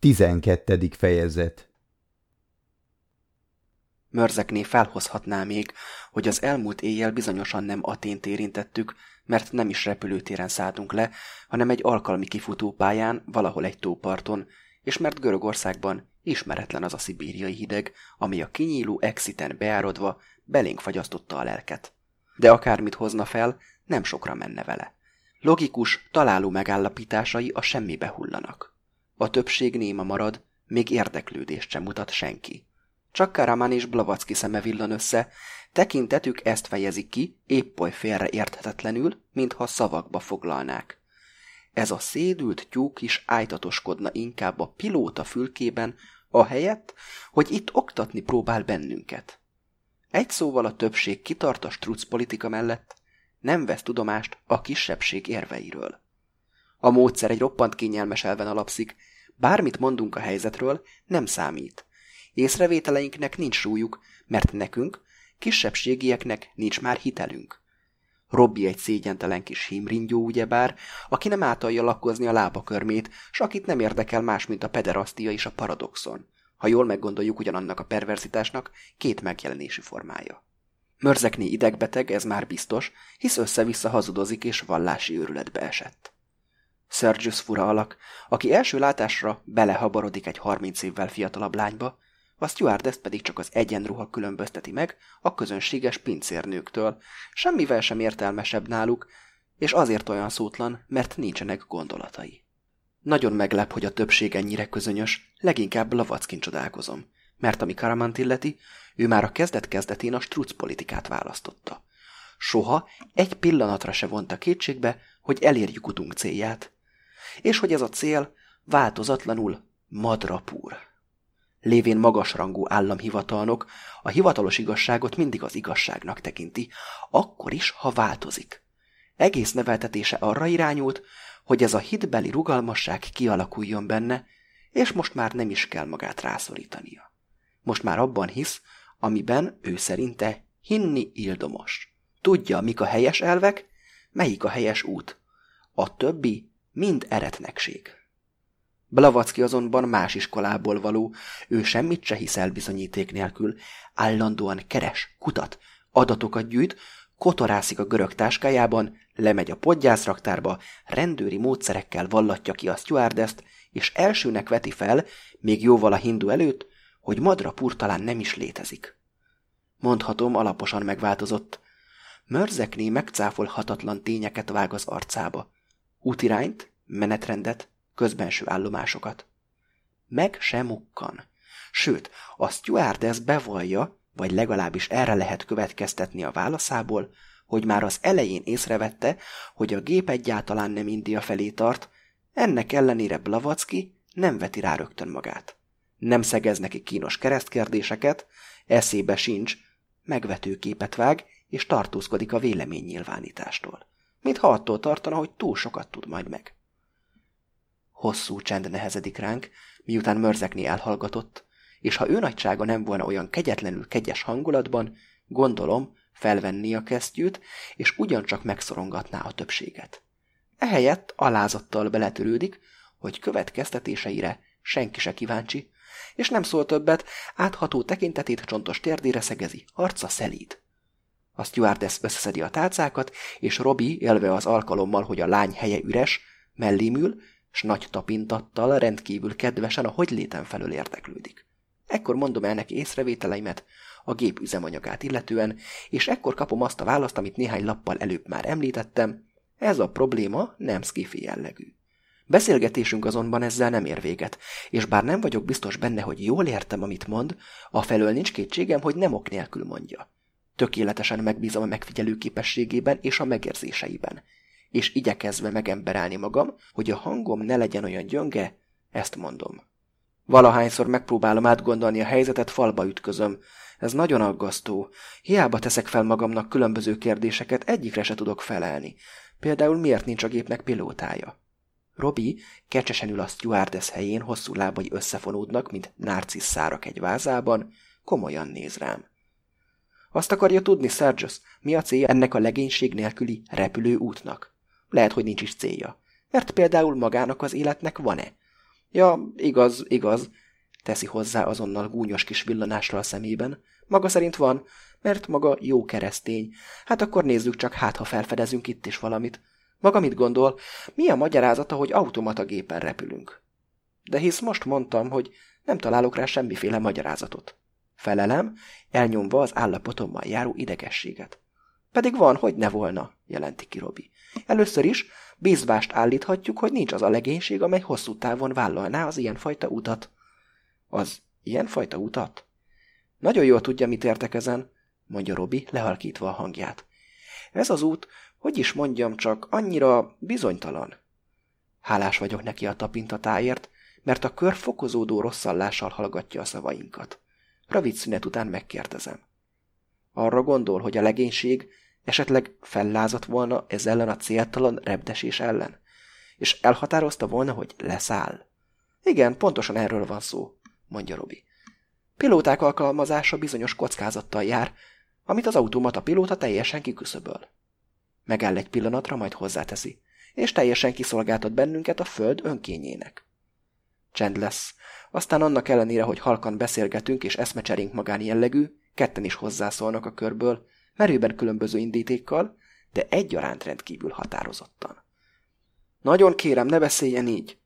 12. fejezet Mörzekné felhozhatná még, hogy az elmúlt éjjel bizonyosan nem Atént érintettük, mert nem is repülőtéren szálltunk le, hanem egy alkalmi kifutópályán, valahol egy tóparton, és mert Görögországban ismeretlen az a szibériai hideg, ami a kinyíló exiten beárodva belénk fagyasztotta a lelket. De akármit hozna fel, nem sokra menne vele. Logikus, találó megállapításai a semmibe hullanak. A többség néma marad, még érdeklődést sem mutat senki. Csak Karaman és Blavacki szeme villan össze, tekintetük ezt fejezik ki, épp oly félre érthetetlenül, mintha szavakba foglalnák. Ez a szédült tyúk is ájtatoskodna inkább a pilóta fülkében, ahelyett, hogy itt oktatni próbál bennünket. Egy szóval a többség kitart a struc politika mellett, nem vesz tudomást a kisebbség érveiről. A módszer egy roppant kényelmes elven alapszik, bármit mondunk a helyzetről, nem számít. Észrevételeinknek nincs súlyuk, mert nekünk, kisebbségieknek nincs már hitelünk. Robbi egy szégyentelen kis himringyó, ugyebár, aki nem átalja lakkozni a lábakörmét, s akit nem érdekel más, mint a pederasztia és a paradoxon. Ha jól meggondoljuk ugyanannak a perverzitásnak két megjelenési formája. Mörzekné idegbeteg, ez már biztos, hisz össze-vissza hazudozik és vallási őrületbe esett. Sergius fura alak, aki első látásra belehabarodik egy harminc évvel fiatalabb lányba, a stewardess pedig csak az egyenruha különbözteti meg a közönséges pincérnőktől, semmivel sem értelmesebb náluk, és azért olyan szótlan, mert nincsenek gondolatai. Nagyon meglep, hogy a többség ennyire közönyös, leginkább Lavackin csodálkozom, mert ami Karamant illeti, ő már a kezdet-kezdetén a struc politikát választotta. Soha egy pillanatra se vonta kétségbe, hogy elérjük utunk célját, és hogy ez a cél változatlanul madrapúr. Lévén magasrangú államhivatalnok, a hivatalos igazságot mindig az igazságnak tekinti, akkor is, ha változik. Egész neveltetése arra irányult, hogy ez a hitbeli rugalmasság kialakuljon benne, és most már nem is kell magát rászorítania. Most már abban hisz, amiben ő szerinte hinni ildomos. Tudja, mik a helyes elvek, melyik a helyes út. A többi mind eretnekség. Blavacki azonban más iskolából való, ő semmit se hisz el bizonyíték nélkül, állandóan keres, kutat, adatokat gyűjt, kotorászik a görög táskájában, lemegy a podgyászraktárba, rendőri módszerekkel vallatja ki a stewardeszt, és elsőnek veti fel, még jóval a hindu előtt, hogy Madrapur talán nem is létezik. Mondhatom, alaposan megváltozott. Mörzekné megcáfolhatatlan tényeket vág az arcába. Útirányt, menetrendet, közbenső állomásokat. Meg sem mukkan. Sőt, a stewardess bevallja, vagy legalábbis erre lehet következtetni a válaszából, hogy már az elején észrevette, hogy a gép egyáltalán nem India felé tart, ennek ellenére Blavacki nem veti rá rögtön magát. Nem szegez neki kínos keresztkérdéseket, eszébe sincs, megvető képet vág, és tartózkodik a véleménynyilvánítástól. Mintha attól tartana, hogy túl sokat tud majd meg. Hosszú csend nehezedik ránk, miután mörzekni elhallgatott, és ha ő nagysága nem volna olyan kegyetlenül kegyes hangulatban, gondolom, felvenni a kesztyűt, és ugyancsak megszorongatná a többséget. Ehelyett alázattal beletörődik, hogy következtetéseire senki se kíváncsi, és nem szól többet, átható tekintetét csontos térdére szegezi, arca szelíd. A stewardess összeszedi a tálcákat, és Robi, élve az alkalommal, hogy a lány helye üres, mellémül, s nagy tapintattal rendkívül kedvesen a léten felől érdeklődik. Ekkor mondom el neki észrevételeimet a gép üzemanyagát illetően, és ekkor kapom azt a választ, amit néhány lappal előbb már említettem, ez a probléma nem skifi jellegű. Beszélgetésünk azonban ezzel nem ér véget, és bár nem vagyok biztos benne, hogy jól értem, amit mond, afelől nincs kétségem, hogy nem ok nélkül mondja. Tökéletesen megbízom a megfigyelő képességében és a megérzéseiben, és igyekezve megemberelni magam, hogy a hangom ne legyen olyan gyönge, ezt mondom. Valahányszor megpróbálom átgondolni a helyzetet, falba ütközöm. Ez nagyon aggasztó. Hiába teszek fel magamnak különböző kérdéseket, egyikre se tudok felelni. Például miért nincs a gépnek pilótája? Robi kecsesen ül a stewardess helyén, hosszú lábai összefonódnak, mint narcisz szárak egy vázában, komolyan néz rám. Azt akarja tudni, Sergius, mi a célja ennek a legénység nélküli repülő útnak? Lehet, hogy nincs is célja. Mert például magának az életnek van-e? Ja, igaz, igaz, teszi hozzá azonnal gúnyos kis villanásra a szemében. Maga szerint van, mert maga jó keresztény. Hát akkor nézzük csak, hát ha felfedezünk itt is valamit. Maga mit gondol, mi a magyarázata, hogy automata gépen repülünk? De hisz most mondtam, hogy nem találok rá semmiféle magyarázatot. Felelem, elnyomva az állapotommal járó idegességet. Pedig van, hogy ne volna, jelenti ki Robi. Először is bízvást állíthatjuk, hogy nincs az a legénység, amely hosszú távon vállalná az ilyenfajta utat. Az ilyenfajta utat? Nagyon jól tudja, mit értek ezen, mondja Robi, lehalkítva a hangját. Ez az út, hogy is mondjam csak, annyira bizonytalan. Hálás vagyok neki a tapintatáért, mert a kör fokozódó rosszallással hallgatja a szavainkat. Rövid szünet után megkérdezem. Arra gondol, hogy a legénység esetleg fellázadt volna ez ellen a céltalan repdesés ellen, és elhatározta volna, hogy leszáll. Igen, pontosan erről van szó, mondja Robi. Pilóták alkalmazása bizonyos kockázattal jár, amit az automata pilóta teljesen kiküszöböl. Megáll egy pillanatra, majd hozzáteszi, és teljesen kiszolgáltat bennünket a föld önkényének. Csend lesz. Aztán annak ellenére, hogy halkan beszélgetünk és eszmecserénk magán jellegű, ketten is hozzászólnak a körből, merőben különböző indítékkal, de egyaránt rendkívül határozottan. Nagyon kérem, ne beszéljen így!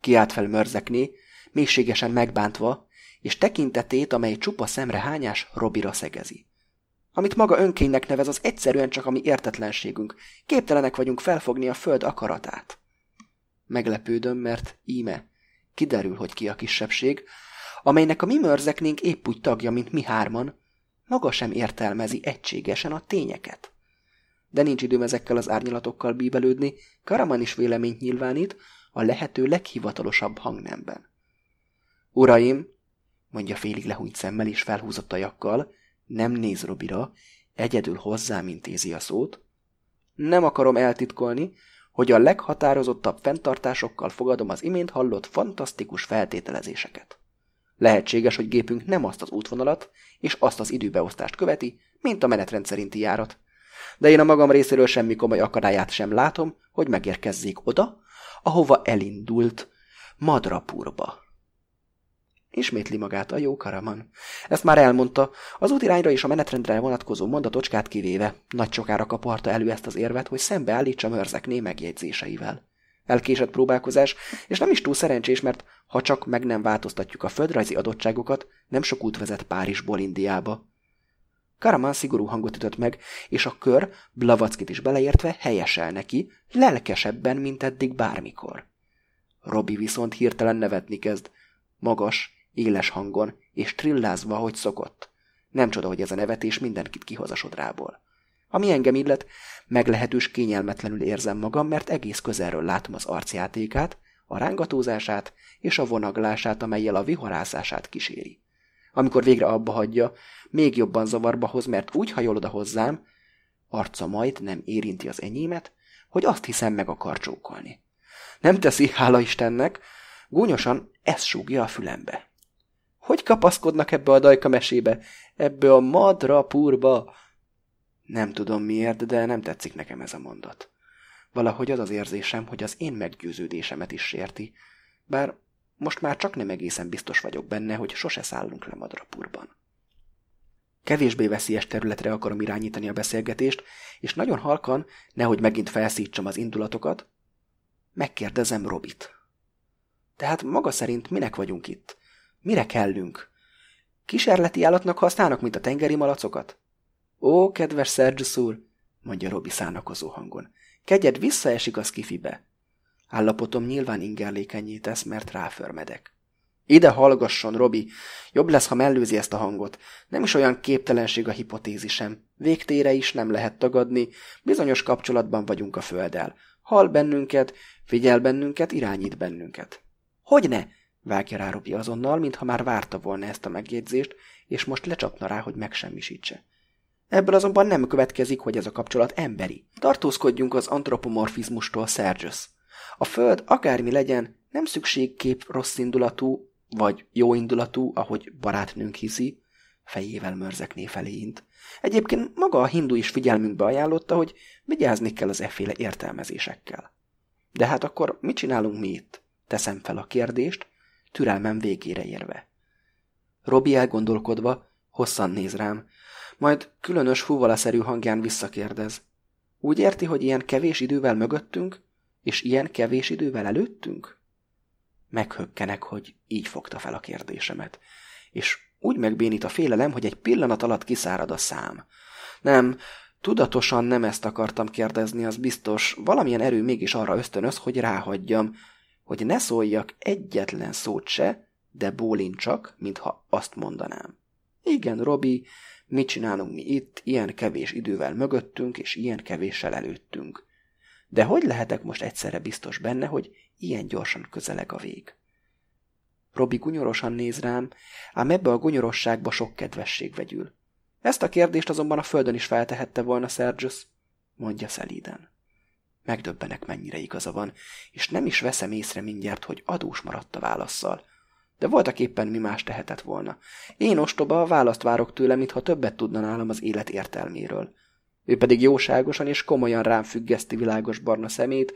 Kiált fel mörzekné, mélységesen megbántva, és tekintetét, amely csupa szemre hányás, Robira szegezi. Amit maga önkénynek nevez, az egyszerűen csak a mi értetlenségünk. Képtelenek vagyunk felfogni a föld akaratát. Meglepődöm, mert íme, kiderül, hogy ki a kisebbség, amelynek a mi mörzeknénk épp úgy tagja, mint mi hárman, maga sem értelmezi egységesen a tényeket. De nincs időm ezekkel az árnyalatokkal bíbelődni, Karaman is véleményt nyilvánít a lehető leghivatalosabb hangnemben. Uraim, mondja félig lehúnyt szemmel és felhúzott a jakkal, nem néz Robira, egyedül hozzám intézi a szót. Nem akarom eltitkolni, hogy a leghatározottabb fenntartásokkal fogadom az imént hallott fantasztikus feltételezéseket. Lehetséges, hogy gépünk nem azt az útvonalat és azt az időbeosztást követi, mint a menetrend szerinti járat. De én a magam részéről semmi komoly akadályát sem látom, hogy megérkezzék oda, ahova elindult, Madrapurba. Ismétli magát a jó Karaman. Ezt már elmondta, az útirányra és a menetrendre vonatkozó mondatocskát kivéve. Nagy sokára kaparta elő ezt az érvet, hogy szembeállítsa mörzekné megjegyzéseivel. Elkésett próbálkozás, és nem is túl szerencsés, mert ha csak meg nem változtatjuk a földrajzi adottságokat, nem sok út vezet Párizsból Indiába. Karaman szigorú hangot ütött meg, és a kör, Blavackit is beleértve, helyesel neki, lelkesebben, mint eddig bármikor. Robi viszont hirtelen nevetni kezd. Magas, éles hangon, és trillázva, hogy szokott. Nem csoda, hogy ez a nevetés mindenkit kihoz a sodrából. Ami engem illet, meglehetős kényelmetlenül érzem magam, mert egész közelről látom az arcjátékát, a rángatózását és a vonaglását, amelyel a viharászását kíséri. Amikor végre abba hagyja, még jobban zavarba hoz, mert úgy hajol oda hozzám, arca majd nem érinti az enyémet, hogy azt hiszem meg akar csókolni. Nem teszi, hála Istennek, gúnyosan ez súgja a fülembe. Hogy kapaszkodnak ebbe a dajka mesébe? Ebbe a madra purba? Nem tudom miért, de nem tetszik nekem ez a mondat. Valahogy az az érzésem, hogy az én meggyőződésemet is sérti, bár most már csak nem egészen biztos vagyok benne, hogy sose szállunk le Madrapurban. Kevésbé veszélyes területre akarom irányítani a beszélgetést, és nagyon halkan, nehogy megint felszítsam az indulatokat, megkérdezem Robit. Tehát maga szerint minek vagyunk itt? Mire kellünk? Kísérleti állatnak használnak, mint a tengeri malacokat? Ó, kedves Sergius úr, mondja Robi szánakozó hangon. Kegyed visszaesik a skifibe. Állapotom nyilván ingerlékenyé tesz, mert ráförmedek. Ide hallgasson, Robi. Jobb lesz, ha mellőzi ezt a hangot. Nem is olyan képtelenség a hipotézisem. Végtére is nem lehet tagadni. Bizonyos kapcsolatban vagyunk a földdel. Hall bennünket, figyel bennünket, irányít bennünket. Hogyne? Vágja rá Robi azonnal, mintha már várta volna ezt a megjegyzést, és most lecsapna rá, hogy megsemmisítse. Ebből azonban nem következik, hogy ez a kapcsolat emberi. Tartózkodjunk az antropomorfizmustól, Sergius. A Föld, akármi legyen, nem szükségkép rossz indulatú, vagy jó indulatú, ahogy barátnőnk hiszi, fejével mörzekné feléint. Egyébként maga a hindu is figyelmünkbe ajánlotta, hogy vigyázni kell az efféle értelmezésekkel. De hát akkor mit csinálunk mi itt? Teszem fel a kérdést, türelmem végére érve. Robi elgondolkodva hosszan néz rám, majd különös fúvalaszerű hangján visszakérdez. Úgy érti, hogy ilyen kevés idővel mögöttünk, és ilyen kevés idővel előttünk? Meghökkenek, hogy így fogta fel a kérdésemet, és úgy megbénít a félelem, hogy egy pillanat alatt kiszárad a szám. Nem, tudatosan nem ezt akartam kérdezni, az biztos, valamilyen erő mégis arra ösztönöz, hogy ráhagyjam, hogy ne szóljak egyetlen szót se, de bólincsak, mintha azt mondanám. Igen, Robi, mit csinálunk mi itt, ilyen kevés idővel mögöttünk, és ilyen kevéssel előttünk. De hogy lehetek most egyszerre biztos benne, hogy ilyen gyorsan közeleg a vég? Robi gunyorosan néz rám, ám ebbe a gunyorosságba sok kedvesség vegyül. Ezt a kérdést azonban a földön is feltehette volna Sergius, mondja szelíden. Megdöbbenek, mennyire igaza van, és nem is veszem észre mindjárt, hogy adós maradt a válaszszal. De voltak éppen mi más tehetett volna. Én ostoba, választ várok tőle, mintha többet tudna nálam az élet értelméről. Ő pedig jóságosan és komolyan rám függeszti világos barna szemét,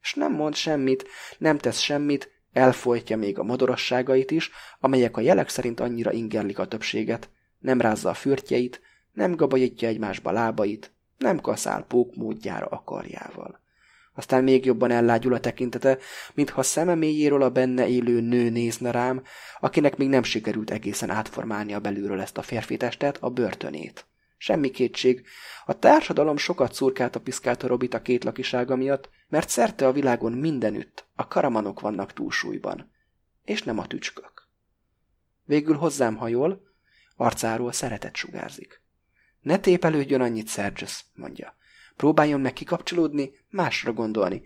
és nem mond semmit, nem tesz semmit, elfolytja még a modorosságait is, amelyek a jelek szerint annyira ingerlik a többséget, nem rázza a fürtjeit, nem gabajítja egymásba lábait, nem kaszál pók módjára a karjával. Aztán még jobban ellágyul a tekintete, mintha szeme mélyéről a benne élő nő nézne rám, akinek még nem sikerült egészen átformálnia belülről ezt a férfi testet, a börtönét. Semmi kétség, a társadalom sokat szurkált a piszkálta Robit a két lakisága miatt, mert szerte a világon mindenütt a karamanok vannak túlsúlyban, és nem a tücskök. Végül hozzám hajol, arcáról szeretet sugárzik. Ne tépelődjön annyit, Sergius, mondja. Próbáljon meg kikapcsolódni, másra gondolni.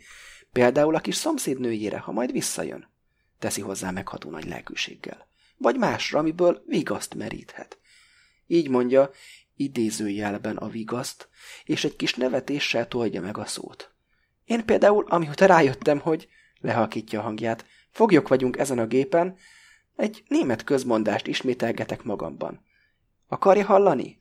Például a kis szomszédnőjére, ha majd visszajön. Teszi hozzá megható nagy lelkűséggel. Vagy másra, amiből vigaszt meríthet. Így mondja, idézőjelben a vigaszt, és egy kis nevetéssel tolja meg a szót. Én például, amióta rájöttem, hogy lehalkítja a hangját, foglyok vagyunk ezen a gépen, egy német közmondást ismételgetek magamban. Akarja hallani?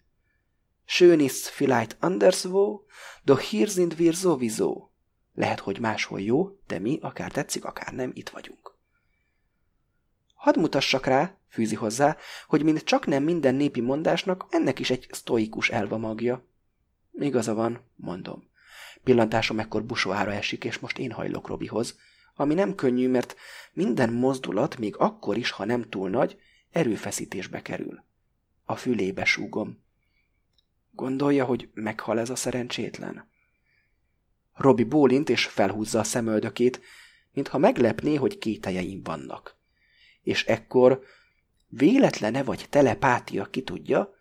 Schön ist vielleicht anderswo, doch hier sind wir sowieso. Lehet, hogy máshol jó, de mi, akár tetszik, akár nem, itt vagyunk. Hadd mutassak rá, fűzi hozzá, hogy mint csak nem minden népi mondásnak, ennek is egy sztoikus elva magja. Igaza van, mondom. Pillantásom ekkor busóára esik, és most én hajlok Robihoz, ami nem könnyű, mert minden mozdulat, még akkor is, ha nem túl nagy, erőfeszítésbe kerül. A fülébe súgom. Gondolja, hogy meghal ez a szerencsétlen? Robi bólint és felhúzza a szemöldökét, mintha meglepné, hogy kételjeim vannak. És ekkor véletlene vagy telepátia ki tudja,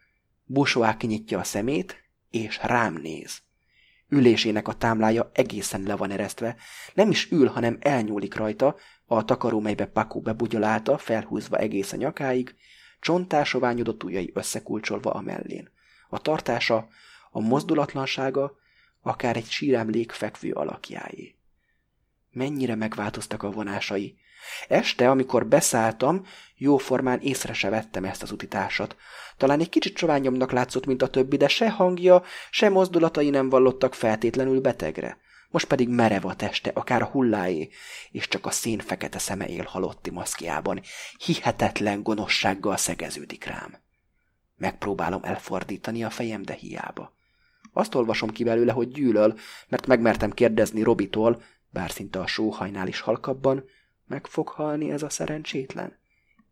Busóá kinyitja a szemét, és rám néz. Ülésének a támlája egészen le van eresztve, nem is ül, hanem elnyúlik rajta, a takaró, melybe Paku bebugyolálta, felhúzva egész a nyakáig, csontásoványodott ujjai összekulcsolva a mellén. A tartása, a mozdulatlansága, akár egy síremlék fekvő alakjáé. Mennyire megváltoztak a vonásai. Este, amikor beszálltam, jóformán észre se vettem ezt az utitársat. Talán egy kicsit csoványomnak látszott, mint a többi, de se hangja, se mozdulatai nem vallottak feltétlenül betegre. Most pedig merev a teste, akár a hulláé, és csak a szén fekete szeme él halotti maszkjában. Hihetetlen gonoszsággal szegeződik rám. Megpróbálom elfordítani a fejem, de hiába. Azt olvasom ki belőle, hogy gyűlöl, mert megmertem kérdezni Robitól, bár szinte a sóhajnál is halkabban, meg fog halni ez a szerencsétlen?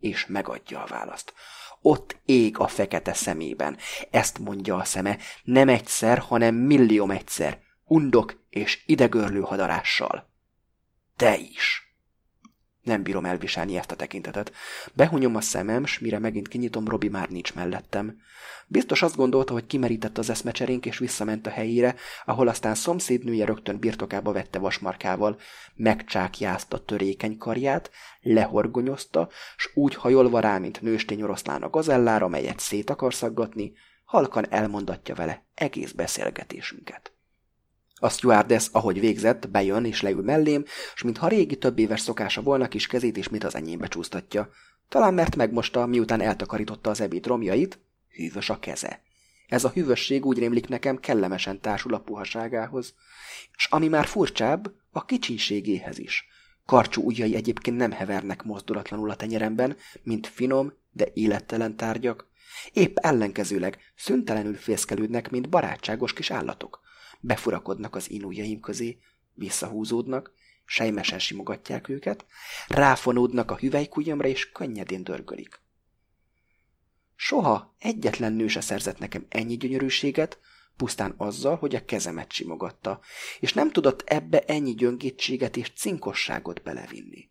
És megadja a választ. Ott ég a fekete szemében. Ezt mondja a szeme, nem egyszer, hanem millióm egyszer. Undok és idegörlő hadarással. Te is! Nem bírom elviselni ezt a tekintetet. Behunyom a szemem, s mire megint kinyitom, Robi már nincs mellettem. Biztos azt gondolta, hogy kimerített az eszmecserénk, és visszament a helyére, ahol aztán szomszédnője rögtön birtokába vette vasmarkával, megcsákjázta törékeny karját, lehorgonyozta, s úgy hajolva rá, mint nőstény oroszlán a gazellára, melyet szét akar szaggatni, halkan elmondatja vele egész beszélgetésünket. A stewardess, ahogy végzett, bejön és leül mellém, s mintha régi több éves szokása volna, kis kezét ismét az enyémbe csúsztatja. Talán mert megmosta, miután eltakarította az ebéd romjait, hűvös a keze. Ez a hűvösség úgy rémlik nekem kellemesen társul a puhaságához, és ami már furcsább, a kicsinségéhez is. Karcsú ujjai egyébként nem hevernek mozdulatlanul a tenyeremben, mint finom, de élettelen tárgyak. Épp ellenkezőleg szüntelenül fészkelődnek, mint barátságos kis állatok. Befurakodnak az én közé, visszahúzódnak, sejmesen simogatják őket, ráfonódnak a hüvelykujjamra, és könnyedén dörgölik. Soha egyetlen nő se szerzett nekem ennyi gyönyörűséget, pusztán azzal, hogy a kezemet simogatta, és nem tudott ebbe ennyi gyöngétséget és cinkosságot belevinni.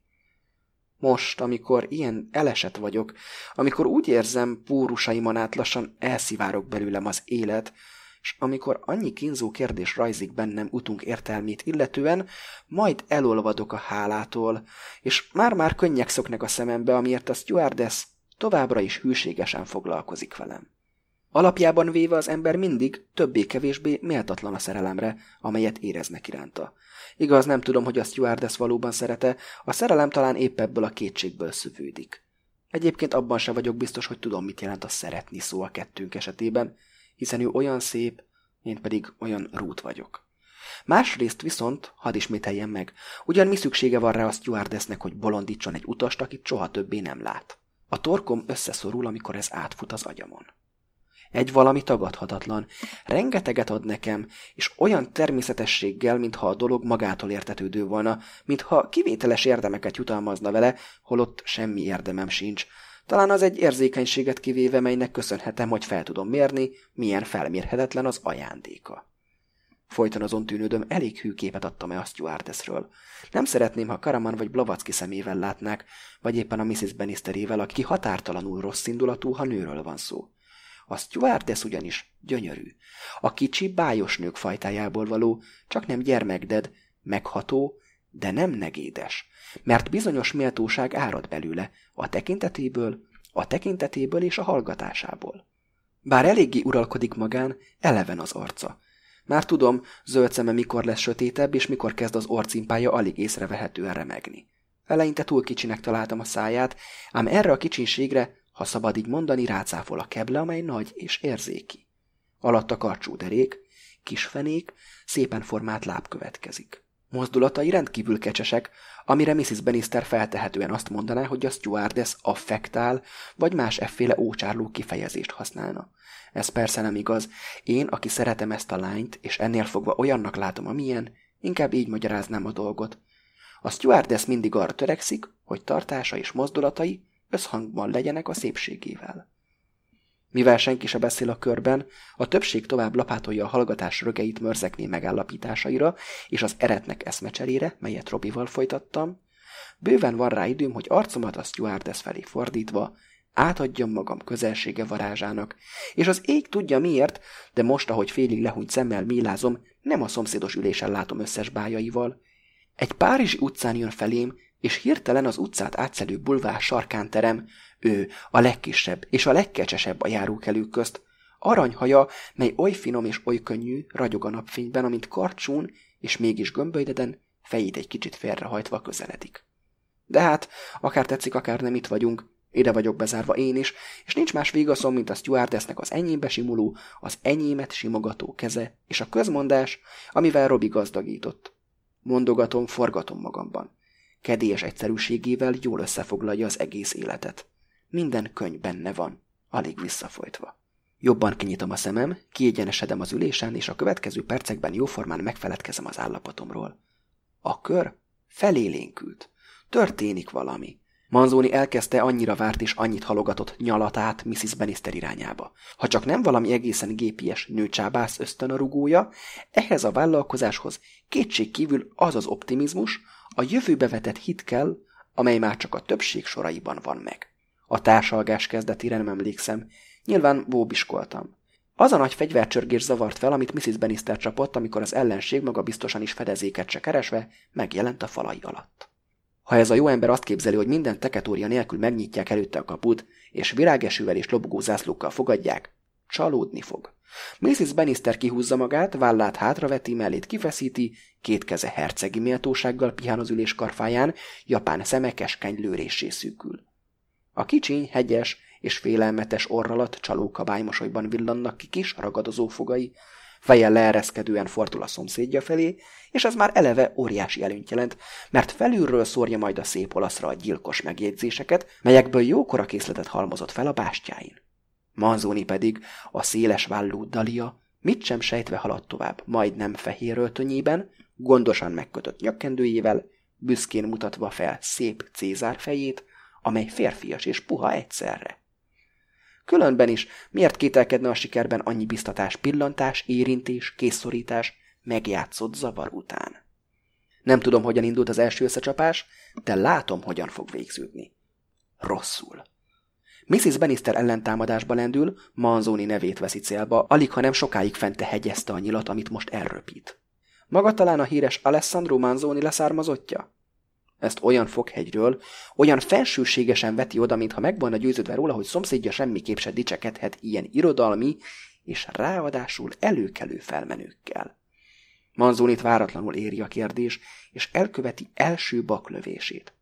Most, amikor ilyen elesett vagyok, amikor úgy érzem, pórusaimon át lassan elszivárok belőlem az élet, és amikor annyi kínzó kérdés rajzik bennem utunk értelmét illetően, majd elolvadok a hálától, és már-már könnyek szoknak a szemembe, amiért a stewardess továbbra is hűségesen foglalkozik velem. Alapjában véve az ember mindig többé-kevésbé méltatlan a szerelemre, amelyet éreznek iránta. Igaz, nem tudom, hogy a stewardess valóban szerete, a szerelem talán épp ebből a kétségből szövődik. Egyébként abban se vagyok biztos, hogy tudom, mit jelent a szeretni szó a kettőnk esetében, hiszen ő olyan szép, én pedig olyan rút vagyok. Másrészt viszont, hadd ismételjem meg, ugyan mi szüksége van rá a stewardessnek, hogy bolondítson egy utast, akit soha többé nem lát. A torkom összeszorul, amikor ez átfut az agyamon. Egy valami tagadhatatlan. Rengeteget ad nekem, és olyan természetességgel, mintha a dolog magától értetődő volna, mintha kivételes érdemeket jutalmazna vele, holott semmi érdemem sincs. Talán az egy érzékenységet kivéve, melynek köszönhetem, hogy fel tudom mérni, milyen felmérhetetlen az ajándéka. Folyton azon tűnődöm, elég hű képet adtam-e a stewardessről. Nem szeretném, ha Karaman vagy Blavacki szemével látnák, vagy éppen a Mrs. Benisterével, aki határtalanul rossz indulatú, ha nőről van szó. A stewardess ugyanis gyönyörű. A kicsi, bájos nők fajtájából való, csak nem gyermekded, megható, de nem negédes, mert bizonyos méltóság árad belőle, a tekintetéből, a tekintetéből és a hallgatásából. Bár eléggé uralkodik magán, eleven az arca. Már tudom, zöld szeme mikor lesz sötétebb, és mikor kezd az orcimpája alig észrevehetően remegni. Eleinte túl kicsinek találtam a száját, ám erre a kicsinségre ha szabad így mondani, rácáfol a keble, amely nagy és érzéki. Alatta karcsú derék, kisfenék, szépen formált láb következik. Mozdulatai rendkívül kecsesek, amire Mrs. Bannister feltehetően azt mondaná, hogy a stewardess affektál, vagy más efféle ócsárló kifejezést használna. Ez persze nem igaz. Én, aki szeretem ezt a lányt, és ennél fogva olyannak látom, amilyen, inkább így magyaráznám a dolgot. A stewardess mindig arra törekszik, hogy tartása és mozdulatai összhangban legyenek a szépségével. Mivel senki se beszél a körben, a többség tovább lapátolja a hallgatás rögeit mörzekné megállapításaira és az eretnek eszmecserére, melyet Robival folytattam, bőven van rá időm, hogy arcomat a stewardess felé fordítva átadjam magam közelsége varázsának, és az ég tudja miért, de most, ahogy félig lehúnyt szemmel mélázom, nem a szomszédos ülésen látom összes bájaival. Egy párizsi utcán jön felém, és hirtelen az utcát átszelő bulvár sarkán terem, ő a legkisebb és a legkecsesebb a járókelők közt, aranyhaja, mely oly finom és oly könnyű, ragyog a napfényben, amint karcsún és mégis gömbölydeden, fejét egy kicsit félrehajtva közeledik. De hát, akár tetszik, akár nem itt vagyunk, ide vagyok bezárva én is, és nincs más végaszom, mint a stewardessnek az enyémbe simuló, az enyémet simogató keze, és a közmondás, amivel Robi gazdagított. Mondogatom, forgatom magamban kedélyes egyszerűségével jól összefoglalja az egész életet. Minden könyv benne van, alig visszafolytva. Jobban kinyitom a szemem, kiegyenesedem az ülésen, és a következő percekben jóformán megfeledkezem az állapotomról. A kör felélénkült. Történik valami. Manzoni elkezdte annyira várt és annyit halogatott nyalatát Mrs. Bannister irányába. Ha csak nem valami egészen gépies nőcsábász ösztön a rugója, ehhez a vállalkozáshoz kétség kívül az az optimizmus, a jövőbe vetett hit kell, amely már csak a többség soraiban van meg. A társalgás kezdetére nem emlékszem, nyilván bóbiskoltam. Az a nagy fegyvercsörgés zavart fel, amit Mrs. Bannister csapott, amikor az ellenség maga biztosan is fedezéket se keresve megjelent a falai alatt. Ha ez a jó ember azt képzeli, hogy minden teketória nélkül megnyitják előtte a kaput, és virágesővel és lobogó zászlókkal fogadják, csalódni fog. Mrs. Bannister kihúzza magát, vállát hátraveti, mellét kifeszíti, két keze hercegi méltósággal pihen az ülés karfáján, japán szeme keskeny lőrésé szűkül. A kicsiny, hegyes és félelmetes orr alatt csalókabály mosolyban villannak ki kis ragadozó fogai, Fejjel leereszkedően fordul a szomszédja felé, és ez már eleve óriási előnyt jelent, mert felülről szórja majd a szép olaszra a gyilkos megjegyzéseket, melyekből jókora készletet halmozott fel a bástyáin. Manzoni pedig, a széles vállú Dalia, mit sem sejtve haladt tovább, majdnem fehér öltönyében, gondosan megkötött nyakkendőjével, büszkén mutatva fel szép Cézár fejét, amely férfias és puha egyszerre. Különben is miért kételkedne a sikerben annyi biztatás, pillantás, érintés, készszorítás, megjátszott zavar után? Nem tudom, hogyan indult az első összecsapás, de látom, hogyan fog végződni. Rosszul. Mrs. Bannister ellentámadásba lendül, Manzoni nevét veszi célba, alig ha nem sokáig fente hegyezte a nyilat, amit most elröpít. Maga talán a híres Alessandro Manzoni leszármazottja? Ezt olyan foghegyről, olyan felsőségesen veti oda, mintha meg volna győződve róla, hogy szomszédja semmiképp se dicsekedhet ilyen irodalmi és ráadásul előkelő felmenőkkel. Manzonit váratlanul éri a kérdés, és elköveti első baklövését.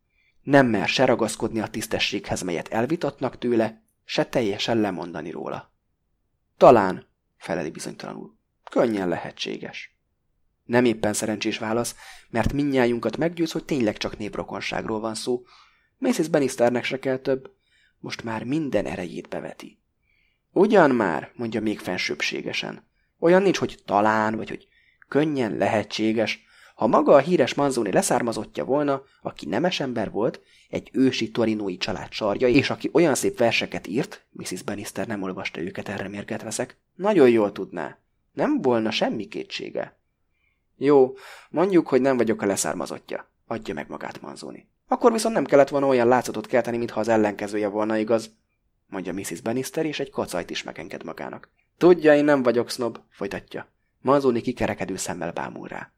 Nem mer se ragaszkodni a tisztességhez, melyet elvitatnak tőle, se teljesen lemondani róla. Talán, feleli bizonytalanul. Könnyen lehetséges. Nem éppen szerencsés válasz, mert minnyájunkat meggyőz, hogy tényleg csak néprokonságról van szó. Mrs. Bannisternek se kell több. Most már minden erejét beveti. Ugyan már, mondja még fensőbségesen. Olyan nincs, hogy talán, vagy hogy könnyen lehetséges. Ha maga a híres Manzoni leszármazottja volna, aki nemes ember volt, egy ősi torinói család sarja, és aki olyan szép verseket írt, Mrs. Bannister nem olvasta őket, erre mérget veszek, nagyon jól tudná. Nem volna semmi kétsége. Jó, mondjuk, hogy nem vagyok a leszármazottja. Adja meg magát Manzoni. Akkor viszont nem kellett volna olyan látszatot kelteni, mintha az ellenkezője volna igaz, mondja Mrs. Bannister, és egy kacajt is megenged magának. Tudja, én nem vagyok sznob, folytatja. Manzoni kikerekedő szemmel bámul rá.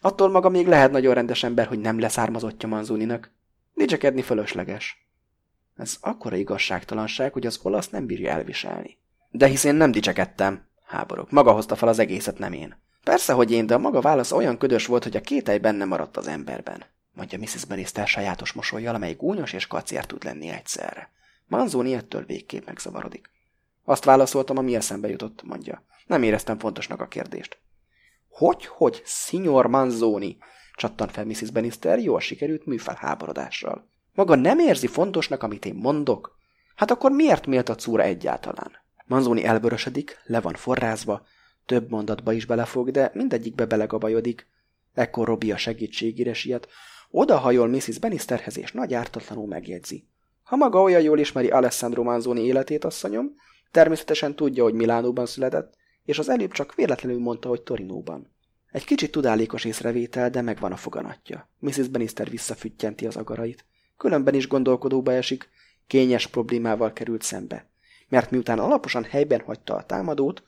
Attól maga még lehet nagyon rendes ember, hogy nem leszármazottja Manzoninak. Dicsekedni fölösleges. Ez akkora igazságtalanság, hogy az olasz nem bírja elviselni. De hisz én nem dicsekedtem, háborog. Maga hozta fel az egészet, nem én. Persze, hogy én, de a maga válasz olyan ködös volt, hogy a kételj benne maradt az emberben, mondja Mrs. Bannister sajátos mosolyjal, amely gúnyos és kacér tud lenni egyszerre. Manzoni ettől végképp megzavarodik. Azt válaszoltam, ami eszembe jutott, mondja. Nem éreztem fontosnak a kérdést. Hogy, hogy, Signor Manzoni? csattan fel Mrs. Bannister jól sikerült műfelháborodással. Maga nem érzi fontosnak, amit én mondok? Hát akkor miért méltat szúra egyáltalán? Manzoni elvörösödik, le van forrázva, több mondatba is belefog, de mindegyikbe belegabajodik. Ekkor Robi a segítségére siet, odahajol Mrs. Bannisterhez és nagy ártatlanul megjegyzi. Ha maga olyan jól ismeri Alessandro Manzoni életét, asszonyom, természetesen tudja, hogy Milánóban született, és az előbb csak véletlenül mondta, hogy Torinóban. Egy kicsit tudálékos észrevétel, de megvan a foganatja. Mrs. Bannister visszafüttyenti az agarait. Különben is gondolkodóba esik, kényes problémával került szembe. Mert miután alaposan helyben hagyta a támadót,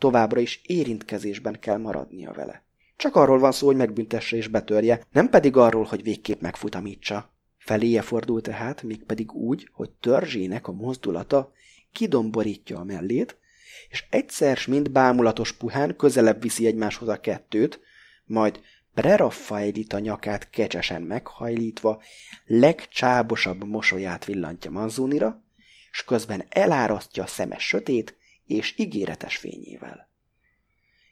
továbbra is érintkezésben kell maradnia vele. Csak arról van szó, hogy megbüntesse és betörje, nem pedig arról, hogy végképp megfutamítsa. Feléje fordul tehát, mégpedig úgy, hogy törzsének a mozdulata kidomborítja a mellét, és egyszer mind bámulatos puhán közelebb viszi egymáshoz a kettőt, majd preraffajlít a nyakát kecsesen meghajlítva, legcsábosabb mosolyát villantja Manzunira, és közben elárasztja a szemes sötét, és ígéretes fényével.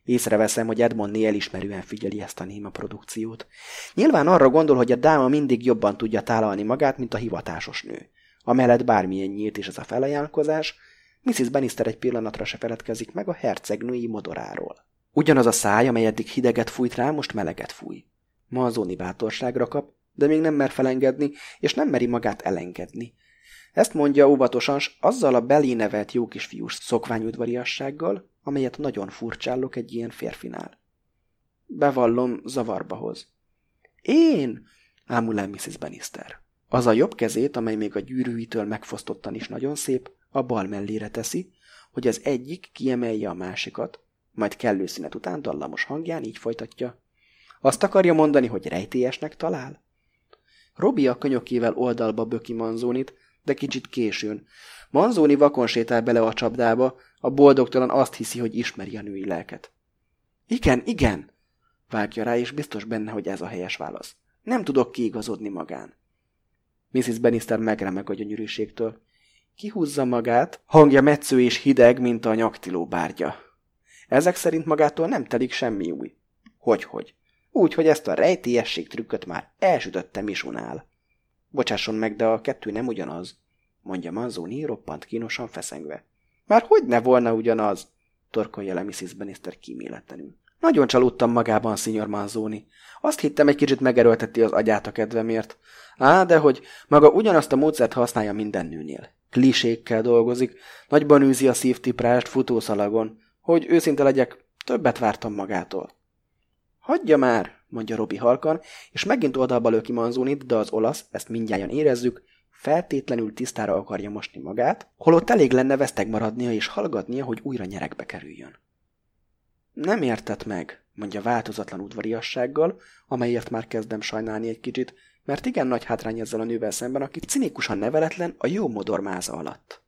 Észreveszem, hogy Edmond elismerően figyeli ezt a néma produkciót. Nyilván arra gondol, hogy a dáma mindig jobban tudja tálalni magát, mint a hivatásos nő. Amellett bármilyen nyílt is ez a felajánlkozás, Mrs. Bannister egy pillanatra se feledkezik meg a hercegnői modoráról. Ugyanaz a száj, amely eddig hideget fújt rá, most meleget fúj. Ma az bátorságra kap, de még nem mer felengedni, és nem meri magát elengedni. Ezt mondja óvatosan, s azzal a belé nevelt jó kisfiús szokványudvariassággal, amelyet nagyon furcsállok egy ilyen férfinál. Bevallom, zavarba hoz. Én? ámul el Mrs. Bannister. Az a jobb kezét, amely még a gyűrűitől megfosztottan is nagyon szép, a bal mellére teszi, hogy az egyik kiemelje a másikat, majd kellő szünet után dallamos hangján így folytatja. Azt akarja mondani, hogy rejtélyesnek talál? Robi a könyökével oldalba böki Manzónit, de kicsit későn. Manzóni vakon sétál bele a csapdába, a boldogtalan azt hiszi, hogy ismeri a női lelket. Igen, igen, vágja rá, és biztos benne, hogy ez a helyes válasz. Nem tudok kiigazodni magán. Mrs. Bannister megremeg a gyönyörűségtől. Kihúzza magát, hangja metsző és hideg, mint a nyaktiló bárgya. Ezek szerint magától nem telik semmi új. Hogy-hogy? Úgy, hogy ezt a rejtélyesség trükköt már elsütötte Misunál. Bocsásson meg, de a kettő nem ugyanaz, mondja Manzoni roppant kínosan feszengve. Már hogy ne volna ugyanaz? torkolja le Mrs. Bannister kíméletlenül. Nagyon csalódtam magában, Signor Manzoni. Azt hittem, egy kicsit megerőlteti az agyát a kedvemért. Á, de hogy maga ugyanazt a módszert használja minden nőnél. Klisékkel dolgozik, nagyban űzi a szívtiprást futószalagon. Hogy őszinte legyek, többet vártam magától. Hagyja már, mondja Robi halkan, és megint oldalba löki Manzonit, de az olasz, ezt mindjárt érezzük, feltétlenül tisztára akarja mosni magát, holott elég lenne veszteg maradnia és hallgatnia, hogy újra nyerekbe kerüljön. Nem értett meg, mondja változatlan udvariassággal, amelyért már kezdem sajnálni egy kicsit, mert igen nagy hátrány ezzel a nővel szemben, aki cinikusan neveletlen a jó modormáza alatt.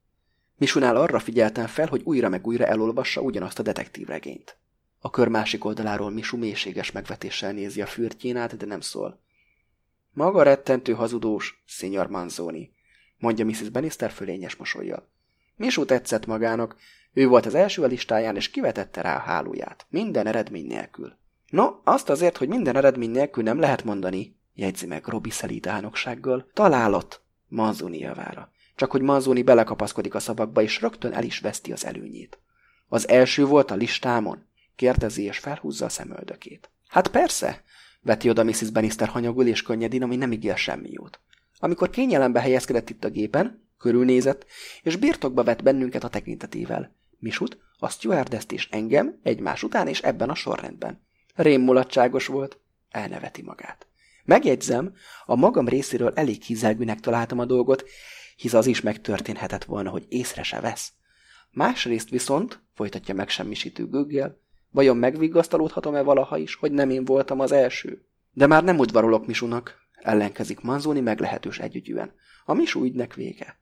Misunál arra figyeltem fel, hogy újra meg újra elolvassa ugyanazt a detektív regényt. A kör másik oldaláról Misu mélységes megvetéssel nézi a fürtjén de nem szól. Maga rettentő hazudós, Signor Manzoni, mondja Mrs. Bannister fölényes mosolyjal. Misu tetszett magának, ő volt az első a listáján, és kivetette rá a hálóját, minden eredmény nélkül. No, azt azért, hogy minden eredmény nélkül nem lehet mondani, jegyzi meg Robi szelíd álnoksággal. Találott, Manzoni javára. Csak hogy Manzoni belekapaszkodik a szavakba, és rögtön el is veszti az előnyét. Az első volt a listámon, kérdezi, és felhúzza a szemöldökét. Hát persze, veti oda Mrs. Bannister hanyagul és könnyedén, ami nem ígér semmi jót. Amikor kényelembe helyezkedett itt a gépen, körülnézett, és birtokba vett bennünket a tekintetével. Misut, a stewardess és engem egymás után és ebben a sorrendben. Rémmulatságos volt, elneveti magát. Megjegyzem, a magam részéről elég hizelgűnek találtam a dolgot, hisz az is megtörténhetett volna, hogy észre se vesz. Másrészt viszont, folytatja megsemmisítő göggel, vajon megvigasztalódhatom-e valaha is, hogy nem én voltam az első? De már nem udvarolok Misunak, ellenkezik Manzoni meglehetős együgyűen. A Misu ügynek vége.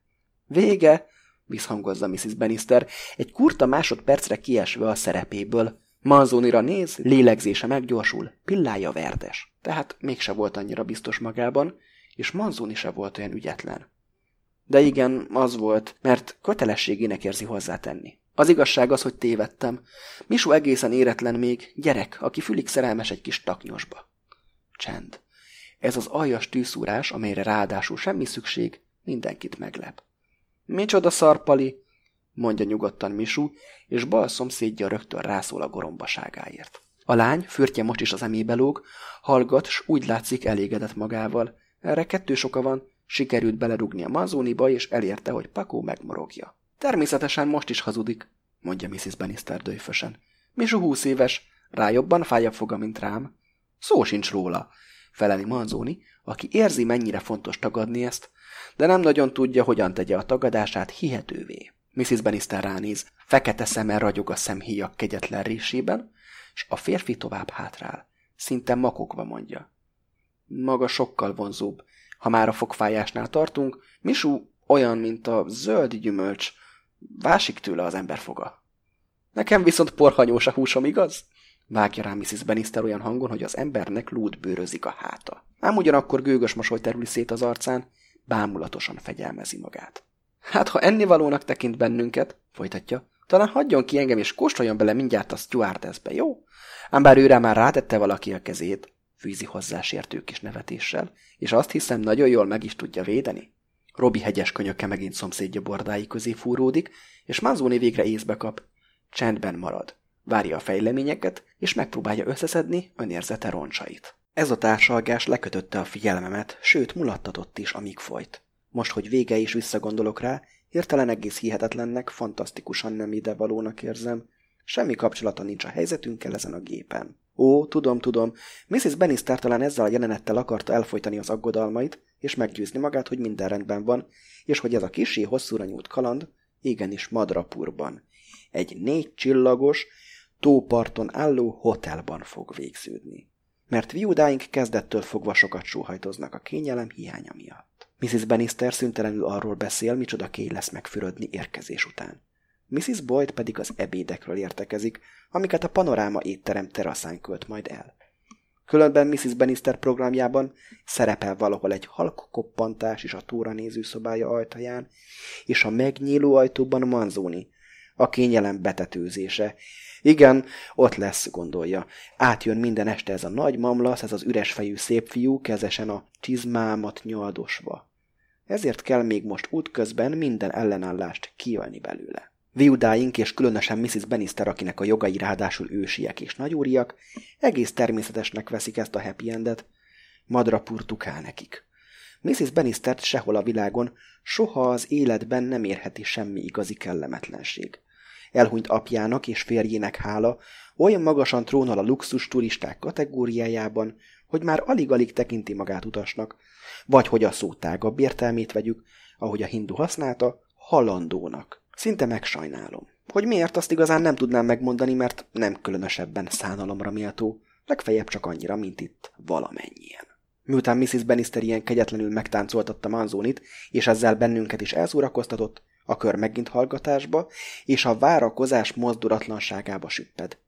Vége, visszhangozza Mrs. Bannister, egy kurta másodpercre kiesve a szerepéből. Manzonira néz, lélegzése meggyorsul, pillája verdes. Tehát mégse volt annyira biztos magában, és Manzoni se volt olyan ügyetlen. De igen, az volt, mert kötelességének érzi hozzátenni. Az igazság az, hogy tévedtem. Misu egészen éretlen még, gyerek, aki fülig szerelmes egy kis taknyosba. Csend. Ez az aljas tűszúrás, amelyre ráadásul semmi szükség, mindenkit meglep. Micsoda szarpali, mondja nyugodtan Misu, és bal szomszédja rögtön rászól a gorombaságáért. A lány, fürtje most is az emébe lóg, hallgat, s úgy látszik elégedett magával. Erre kettő soka van, sikerült belerugni a mazóniba, és elérte, hogy Pakó megmorogja. Természetesen most is hazudik, mondja Mrs. Bannister dőfösen. Misu húsz éves, rá jobban fáj a foga, mint rám. Szó sincs róla, feleli Manzoni, aki érzi, mennyire fontos tagadni ezt, de nem nagyon tudja, hogyan tegye a tagadását hihetővé. Mrs. Bannister ránéz, fekete szemmel ragyog a szemhíjak kegyetlen résében, és a férfi tovább hátrál. Szinte makokva mondja. Maga sokkal vonzóbb. Ha már a fogfájásnál tartunk, Misu olyan, mint a zöld gyümölcs. Vásik tőle az ember foga. Nekem viszont porhanyós a húsom, igaz? Vágja rá Mrs. Bannister olyan hangon, hogy az embernek lúd bőrözik a háta. Ám ugyanakkor gőgös mosoly terül szét az arcán, bámulatosan fegyelmezi magát. Hát, ha ennivalónak tekint bennünket, folytatja, talán hagyjon ki engem, és kóstoljon bele mindjárt a stewardessbe, jó? Ám bár őre már rátette valaki a kezét, fűzi hozzá sértő kis nevetéssel, és azt hiszem, nagyon jól meg is tudja védeni. Robi hegyes könyöke megint szomszédja bordái közé fúródik, és Manzoni végre észbe kap. Csendben marad. Várja a fejleményeket, és megpróbálja összeszedni önérzete roncsait. Ez a társalgás lekötötte a figyelmemet, sőt mulattatott is, amíg folyt. Most, hogy vége is visszagondolok rá, hirtelen egész hihetetlennek, fantasztikusan nem idevalónak érzem. Semmi kapcsolata nincs a helyzetünkkel ezen a gépen. Ó, tudom, tudom, Mrs. Bannister talán ezzel a jelenettel akarta elfolytani az aggodalmait, és meggyőzni magát, hogy minden rendben van, és hogy ez a kisé hosszúra nyúlt kaland igenis Madrapurban. Egy négy csillagos, tóparton álló hotelban fog végződni. Mert viudáink kezdettől fogva sokat sóhajtoznak a kényelem hiánya miatt. Mrs. Bannister szüntelenül arról beszél, micsoda kéj lesz megfürödni érkezés után. Mrs. Boyd pedig az ebédekről értekezik, amiket a panoráma étterem teraszán költ majd el. Különben Mrs. Bannister programjában szerepel valahol egy halk koppantás is a túra nézőszobája ajtaján, és a megnyíló ajtóban Manzoni, a kényelem betetőzése, Igen, ott lesz, gondolja. Átjön minden este ez a nagy mamlasz, ez az üres fejű szép fiú, kezesen a csizmámat nyaldosva. Ezért kell még most útközben minden ellenállást kiölni belőle. Viudáink és különösen Mrs. Bannister, akinek a jogai ráadásul ősiek és nagyúriak, egész természetesnek veszik ezt a happy endet. Madra purtukál nekik. Mrs. Bannistert sehol a világon soha az életben nem érheti semmi igazi kellemetlenség. Elhunyt apjának és férjének hála olyan magasan trónol a luxus turisták kategóriájában, hogy már alig-alig tekinti magát utasnak, vagy hogy a szó tágabb értelmét vegyük, ahogy a hindu használta, halandónak. Szinte megsajnálom. Hogy miért, azt igazán nem tudnám megmondani, mert nem különösebben szánalomra méltó, legfeljebb csak annyira, mint itt valamennyien. Miután Mrs. Bannister ilyen kegyetlenül megtáncoltatta Manzonit, és ezzel bennünket is elszórakoztatott, a kör megint hallgatásba, és a várakozás mozdulatlanságába süpped.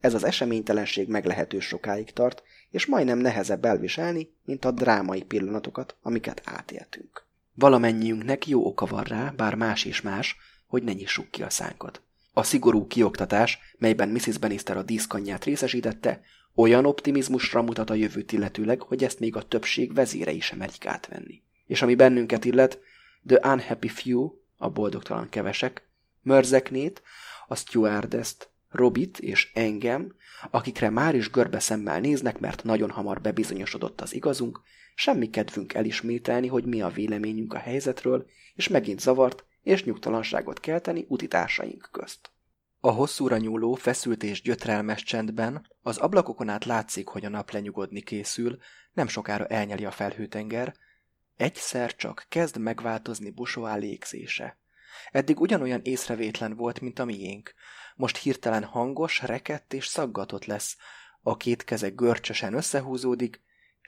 Ez az eseménytelenség meglehető sokáig tart, és majdnem nehezebb elviselni, mint a drámai pillanatokat, amiket átéltünk. Valamennyiünknek jó oka van rá, bár más és más, hogy ne nyissuk ki a szánkat. A szigorú kioktatás, melyben Mrs. Bannister a díszkanyját részesítette, olyan optimizmusra mutat a jövőt illetőleg, hogy ezt még a többség vezére is emelik átvenni. És ami bennünket illet, The Unhappy Few, a boldogtalan kevesek, Mörzeknét, a Stewardess-t, Robit és engem, akikre már is görbe szemmel néznek, mert nagyon hamar bebizonyosodott az igazunk, semmi kedvünk elismételni, hogy mi a véleményünk a helyzetről, és megint zavart és nyugtalanságot kelteni utitársaink közt. A hosszúra nyúló, feszült és gyötrelmes csendben az ablakokon át látszik, hogy a nap lenyugodni készül, nem sokára elnyeli a felhőtenger, egyszer csak kezd megváltozni Busoá légzése. Eddig ugyanolyan észrevétlen volt, mint a miénk. Most hirtelen hangos, rekett és szaggatott lesz. A két keze görcsösen összehúzódik,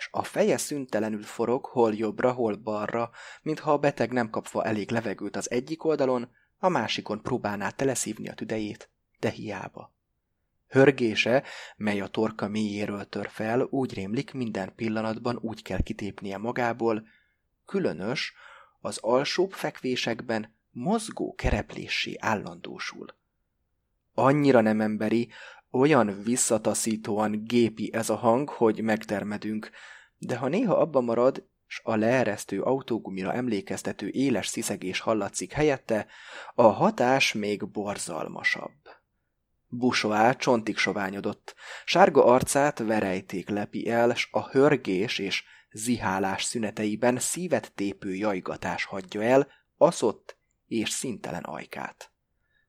és a feje szüntelenül forog, hol jobbra, hol balra, mintha a beteg nem kapva elég levegőt az egyik oldalon, a másikon próbálná teleszívni a tüdejét, de hiába. Hörgése, mely a torka mélyéről tör fel, úgy rémlik, minden pillanatban úgy kell kitépnie magából, különös, az alsóbb fekvésekben mozgó kereplésé állandósul. Annyira nem emberi, olyan visszataszítóan gépi ez a hang, hogy megtermedünk, de ha néha abba marad, s a leeresztő autógumira emlékeztető éles sziszegés hallatszik helyette, a hatás még borzalmasabb. Busoá csontig soványodott, sárga arcát verejték lepi el, s a hörgés és zihálás szüneteiben szívet tépő jajgatás hagyja el aszott és szintelen ajkát.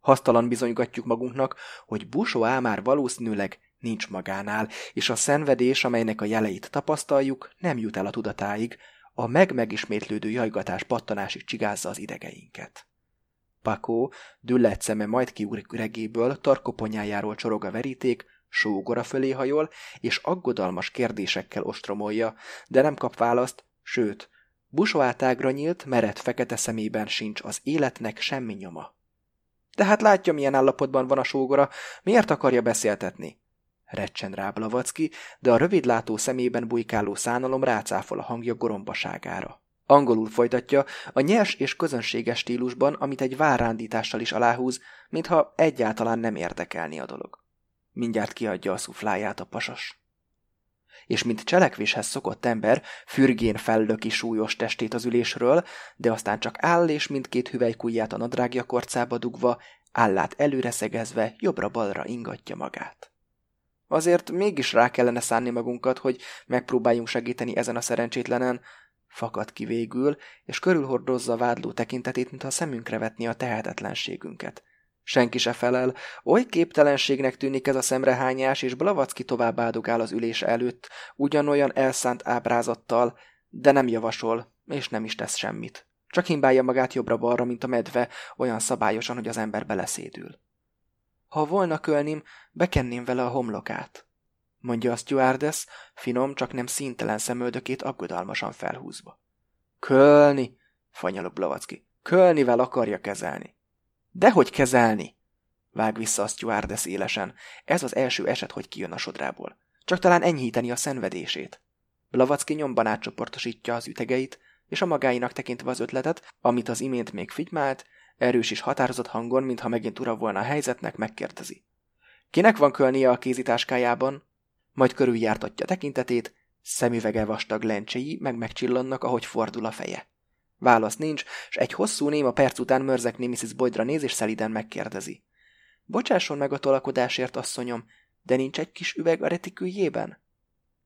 Hasztalan bizonygatjuk magunknak, hogy Busoá már valószínűleg nincs magánál, és a szenvedés, amelynek a jeleit tapasztaljuk, nem jut el a tudatáig, a meg-megismétlődő jajgatás pattanásig csigázza az idegeinket. Pakó, düllett szeme majd kiúrik üregéből, tarkoponyájáról csorog a veríték, sógora fölé hajol, és aggodalmas kérdésekkel ostromolja, de nem kap választ, sőt, busoátágra nyílt, mered fekete szemében sincs az életnek semmi nyoma. De hát látja, milyen állapotban van a sógora, miért akarja beszéltetni? Recsen rá Blavacki, de a rövidlátó szemében bujkáló szánalom rácáfol a hangja gorombaságára. Angolul folytatja, a nyers és közönséges stílusban, amit egy várándítással is aláhúz, mintha egyáltalán nem érdekelni a dolog. Mindjárt kiadja a szufláját a pasas. És mint cselekvéshez szokott ember, fürgén fellöki súlyos testét az ülésről, de aztán csak áll és mindkét hüvelykujját a nadrágja korcába dugva, állát előre szegezve, jobbra-balra ingatja magát. Azért mégis rá kellene szánni magunkat, hogy megpróbáljunk segíteni ezen a szerencsétlenen, fakad ki végül, és körülhordozza vádló tekintetét, mintha a szemünkre vetni a tehetetlenségünket. Senki se felel, oly képtelenségnek tűnik ez a szemrehányás, és Blavacki tovább áldogál az ülése előtt, ugyanolyan elszánt ábrázattal, de nem javasol, és nem is tesz semmit. Csak himbálja magát jobbra-balra, mint a medve, olyan szabályosan, hogy az ember beleszédül. Ha volna kölnim, bekenném vele a homlokát, mondja a stewardess, finom, csak nem színtelen szemöldökét aggodalmasan felhúzva. Kölni, fanyalog Blavacki. Kölnivel akarja kezelni. Dehogy kezelni? Vág vissza a stewardess élesen. Ez az első eset, hogy kijön a sodrából. Csak talán enyhíteni a szenvedését. Blavacki nyomban átcsoportosítja az ütegeit, és a magáinak tekintve az ötletet, amit az imént még figymált, erős és határozott hangon, mintha megint ura volna a helyzetnek, megkérdezi. Kinek van kölnie a kézitáskájában? Majd körüljártatja tekintetét, szemüvege vastag lencséi meg megcsillannak, ahogy fordul a feje. Válasz nincs, és egy hosszú néma perc után mörzekni Mrs. Boydra néz és szeliden megkérdezi. Bocsásson meg a tolakodásért, asszonyom, de nincs egy kis üveg a retiküljében?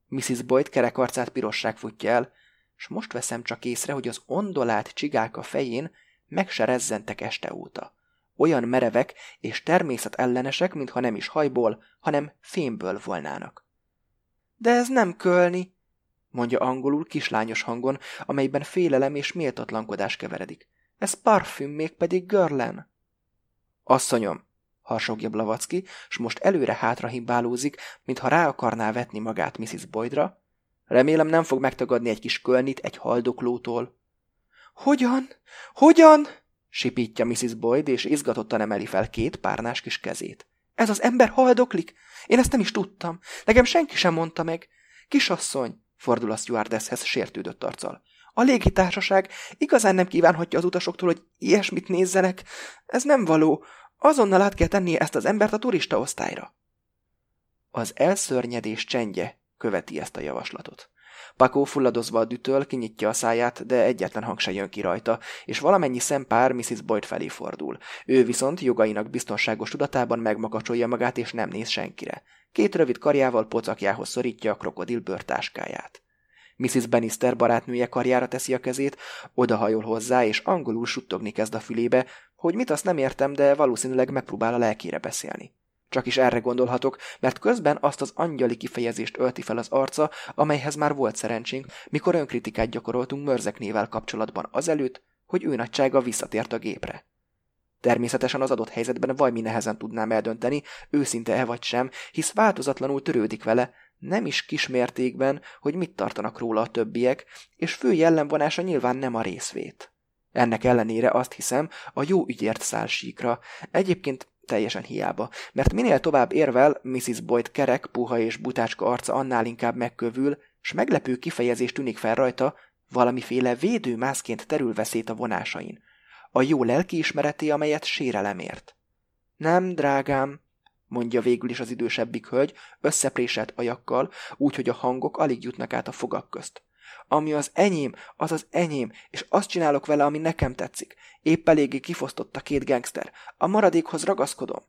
Mrs. Boyd kerek arcát pirosság futja el, és most veszem csak észre, hogy az ondolált csigák a fején meg se rezzentek este óta. Olyan merevek és természetellenesek, mintha nem is hajból, hanem fémből volnának. De ez nem kölni, mondja angolul kislányos hangon, amelyben félelem és méltatlankodás keveredik. Ez parfüm, mégpedig görlen. Asszonyom, harsogja Blavacki, s most előre-hátra himbálózik, mintha rá akarná vetni magát Mrs. Boydra. Remélem nem fog megtagadni egy kis kölnit egy haldoklótól. Hogyan? Hogyan? sipítja Mrs. Boyd, és izgatottan emeli fel két párnás kis kezét. Ez az ember haldoklik? Én ezt nem is tudtam. Nekem senki sem mondta meg. Kisasszony, fordul a stewardesshez sértődött arccal. A légitársaság igazán nem kívánhatja az utasoktól, hogy ilyesmit nézzenek. Ez nem való. Azonnal át kell tennie ezt az embert a turista osztályra. Az elszörnyedés csendje követi ezt a javaslatot. Pakó fulladozva a dütől kinyitja a száját, de egyetlen hang se jön ki rajta, és valamennyi szempár Mrs. Boyd felé fordul. Ő viszont jogainak biztonságos tudatában megmakacsolja magát, és nem néz senkire. Két rövid karjával pocakjához szorítja a krokodil bőrtáskáját. Mrs. Bannister barátnője karjára teszi a kezét, odahajol hozzá, és angolul suttogni kezd a fülébe, hogy mit azt nem értem, de valószínűleg megpróbál a lelkére beszélni. Csak is erre gondolhatok, mert közben azt az angyali kifejezést ölti fel az arca, amelyhez már volt szerencsénk, mikor önkritikát gyakoroltunk Mörzeknével kapcsolatban azelőtt, hogy ő nagysága visszatért a gépre. Természetesen az adott helyzetben vajmi nehezen tudnám eldönteni, őszinte-e vagy sem, hisz változatlanul törődik vele, nem is kismértékben, hogy mit tartanak róla a többiek, és fő jellemvonása nyilván nem a részvét. Ennek ellenére azt hiszem, a jó ügyért száll síkra. Egyébként teljesen hiába, mert minél tovább érvel, Mrs. Boyd kerek, puha és butácska arca annál inkább megkövül, s meglepő kifejezés tűnik fel rajta, valamiféle védőmászként terül veszélyt a vonásain. A jó lelkiismereté, amelyet sérelemért. Nem, drágám, mondja végül is az idősebbik hölgy, összepréselt ajakkal, úgy, hogy a hangok alig jutnak át a fogak közt. Ami az enyém, az az enyém, és azt csinálok vele, ami nekem tetszik. Épp eléggé kifosztott a két gangster. A maradékhoz ragaszkodom.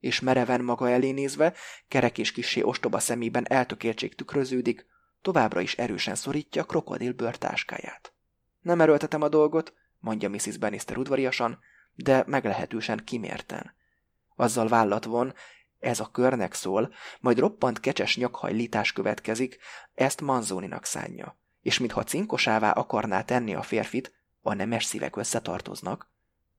És mereven maga elé nézve, kerek és kisé ostoba szemében eltökéltség tükröződik, továbbra is erősen szorítja a krokodil bőrtáskáját. Nem erőltetem a dolgot, mondja Mrs. Bannister udvariasan, de meglehetősen kimérten. Azzal vállat von, ez a körnek szól, majd roppant kecses nyakhajlítás következik, ezt Manzóninak szánja és mintha cinkosává akarná tenni a férfit, a nemes szívek összetartoznak,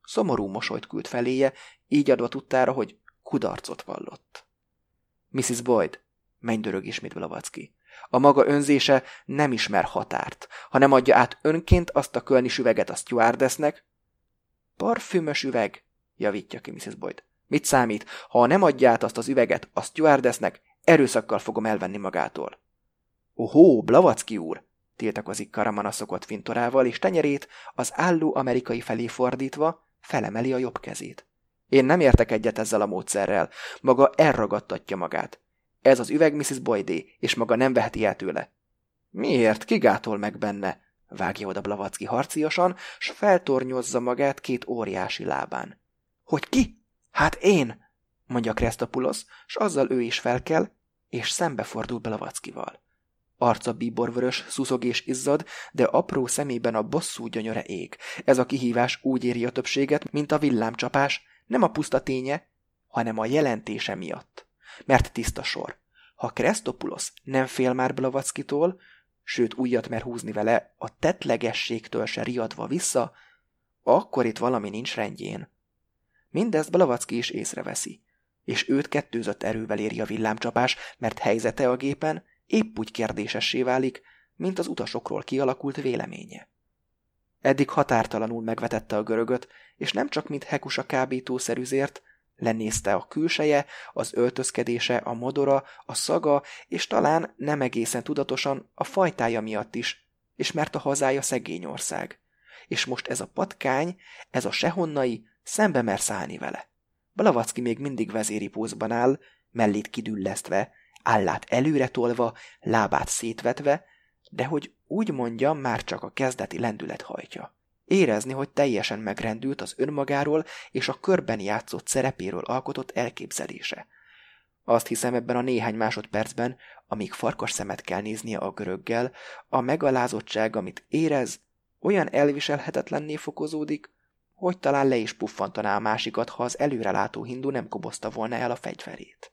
szomorú mosolyt küld feléje, így adva tudtára, hogy kudarcot vallott. Mrs. Boyd, mennydörög ismét Blavacki. A maga önzése nem ismer határt, hanem adja át önként azt a kölni üveget a stewardessnek. Parfümös üveg, javítja ki Mrs. Boyd. Mit számít, ha nem adja át azt az üveget a stewardessnek, erőszakkal fogom elvenni magától. Ohó, Blavacki úr, tiltakozik Karaman a szokott fintorával, és tenyerét az álló amerikai felé fordítva felemeli a jobb kezét. Én nem értek egyet ezzel a módszerrel. Maga elragadtatja magát. Ez az üveg Mrs. Boydé, és maga nem veheti el tőle. Miért? Ki gátol meg benne? Vágja oda Blavacki harciasan, s feltornyozza magát két óriási lábán. Hogy ki? Hát én! mondja Krestopulos, s azzal ő is felkel, és szembefordul Blavackival. Arca bíborvörös, szuszog és izzad, de apró szemében a bosszú gyönyöre ég. Ez a kihívás úgy éri a többséget, mint a villámcsapás, nem a puszta ténye, hanem a jelentése miatt. Mert tiszta sor. Ha Krestopulos nem fél már Blavackitól, sőt újat mer húzni vele, a tetlegességtől se riadva vissza, akkor itt valami nincs rendjén. Mindezt Blavacki is észreveszi, és őt kettőzött erővel éri a villámcsapás, mert helyzete a gépen épp úgy kérdésessé válik, mint az utasokról kialakult véleménye. Eddig határtalanul megvetette a görögöt, és nem csak mint hekusa kábítószerűzért, lenézte a külseje, az öltözkedése, a modora, a szaga, és talán nem egészen tudatosan a fajtája miatt is, és mert a hazája szegény ország. És most ez a patkány, ez a sehonnai szembe mer szállni vele. Blavacki még mindig vezéri pózban áll, mellét kidüllesztve, állát előre tolva, lábát szétvetve, de hogy úgy mondja, már csak a kezdeti lendület hajtja. Érezni, hogy teljesen megrendült az önmagáról és a körben játszott szerepéről alkotott elképzelése. Azt hiszem ebben a néhány másodpercben, amíg farkas szemet kell néznie a göröggel, a megalázottság, amit érez, olyan elviselhetetlenné fokozódik, hogy talán le is puffantaná a másikat, ha az előrelátó hindu nem kobozta volna el a fegyverét.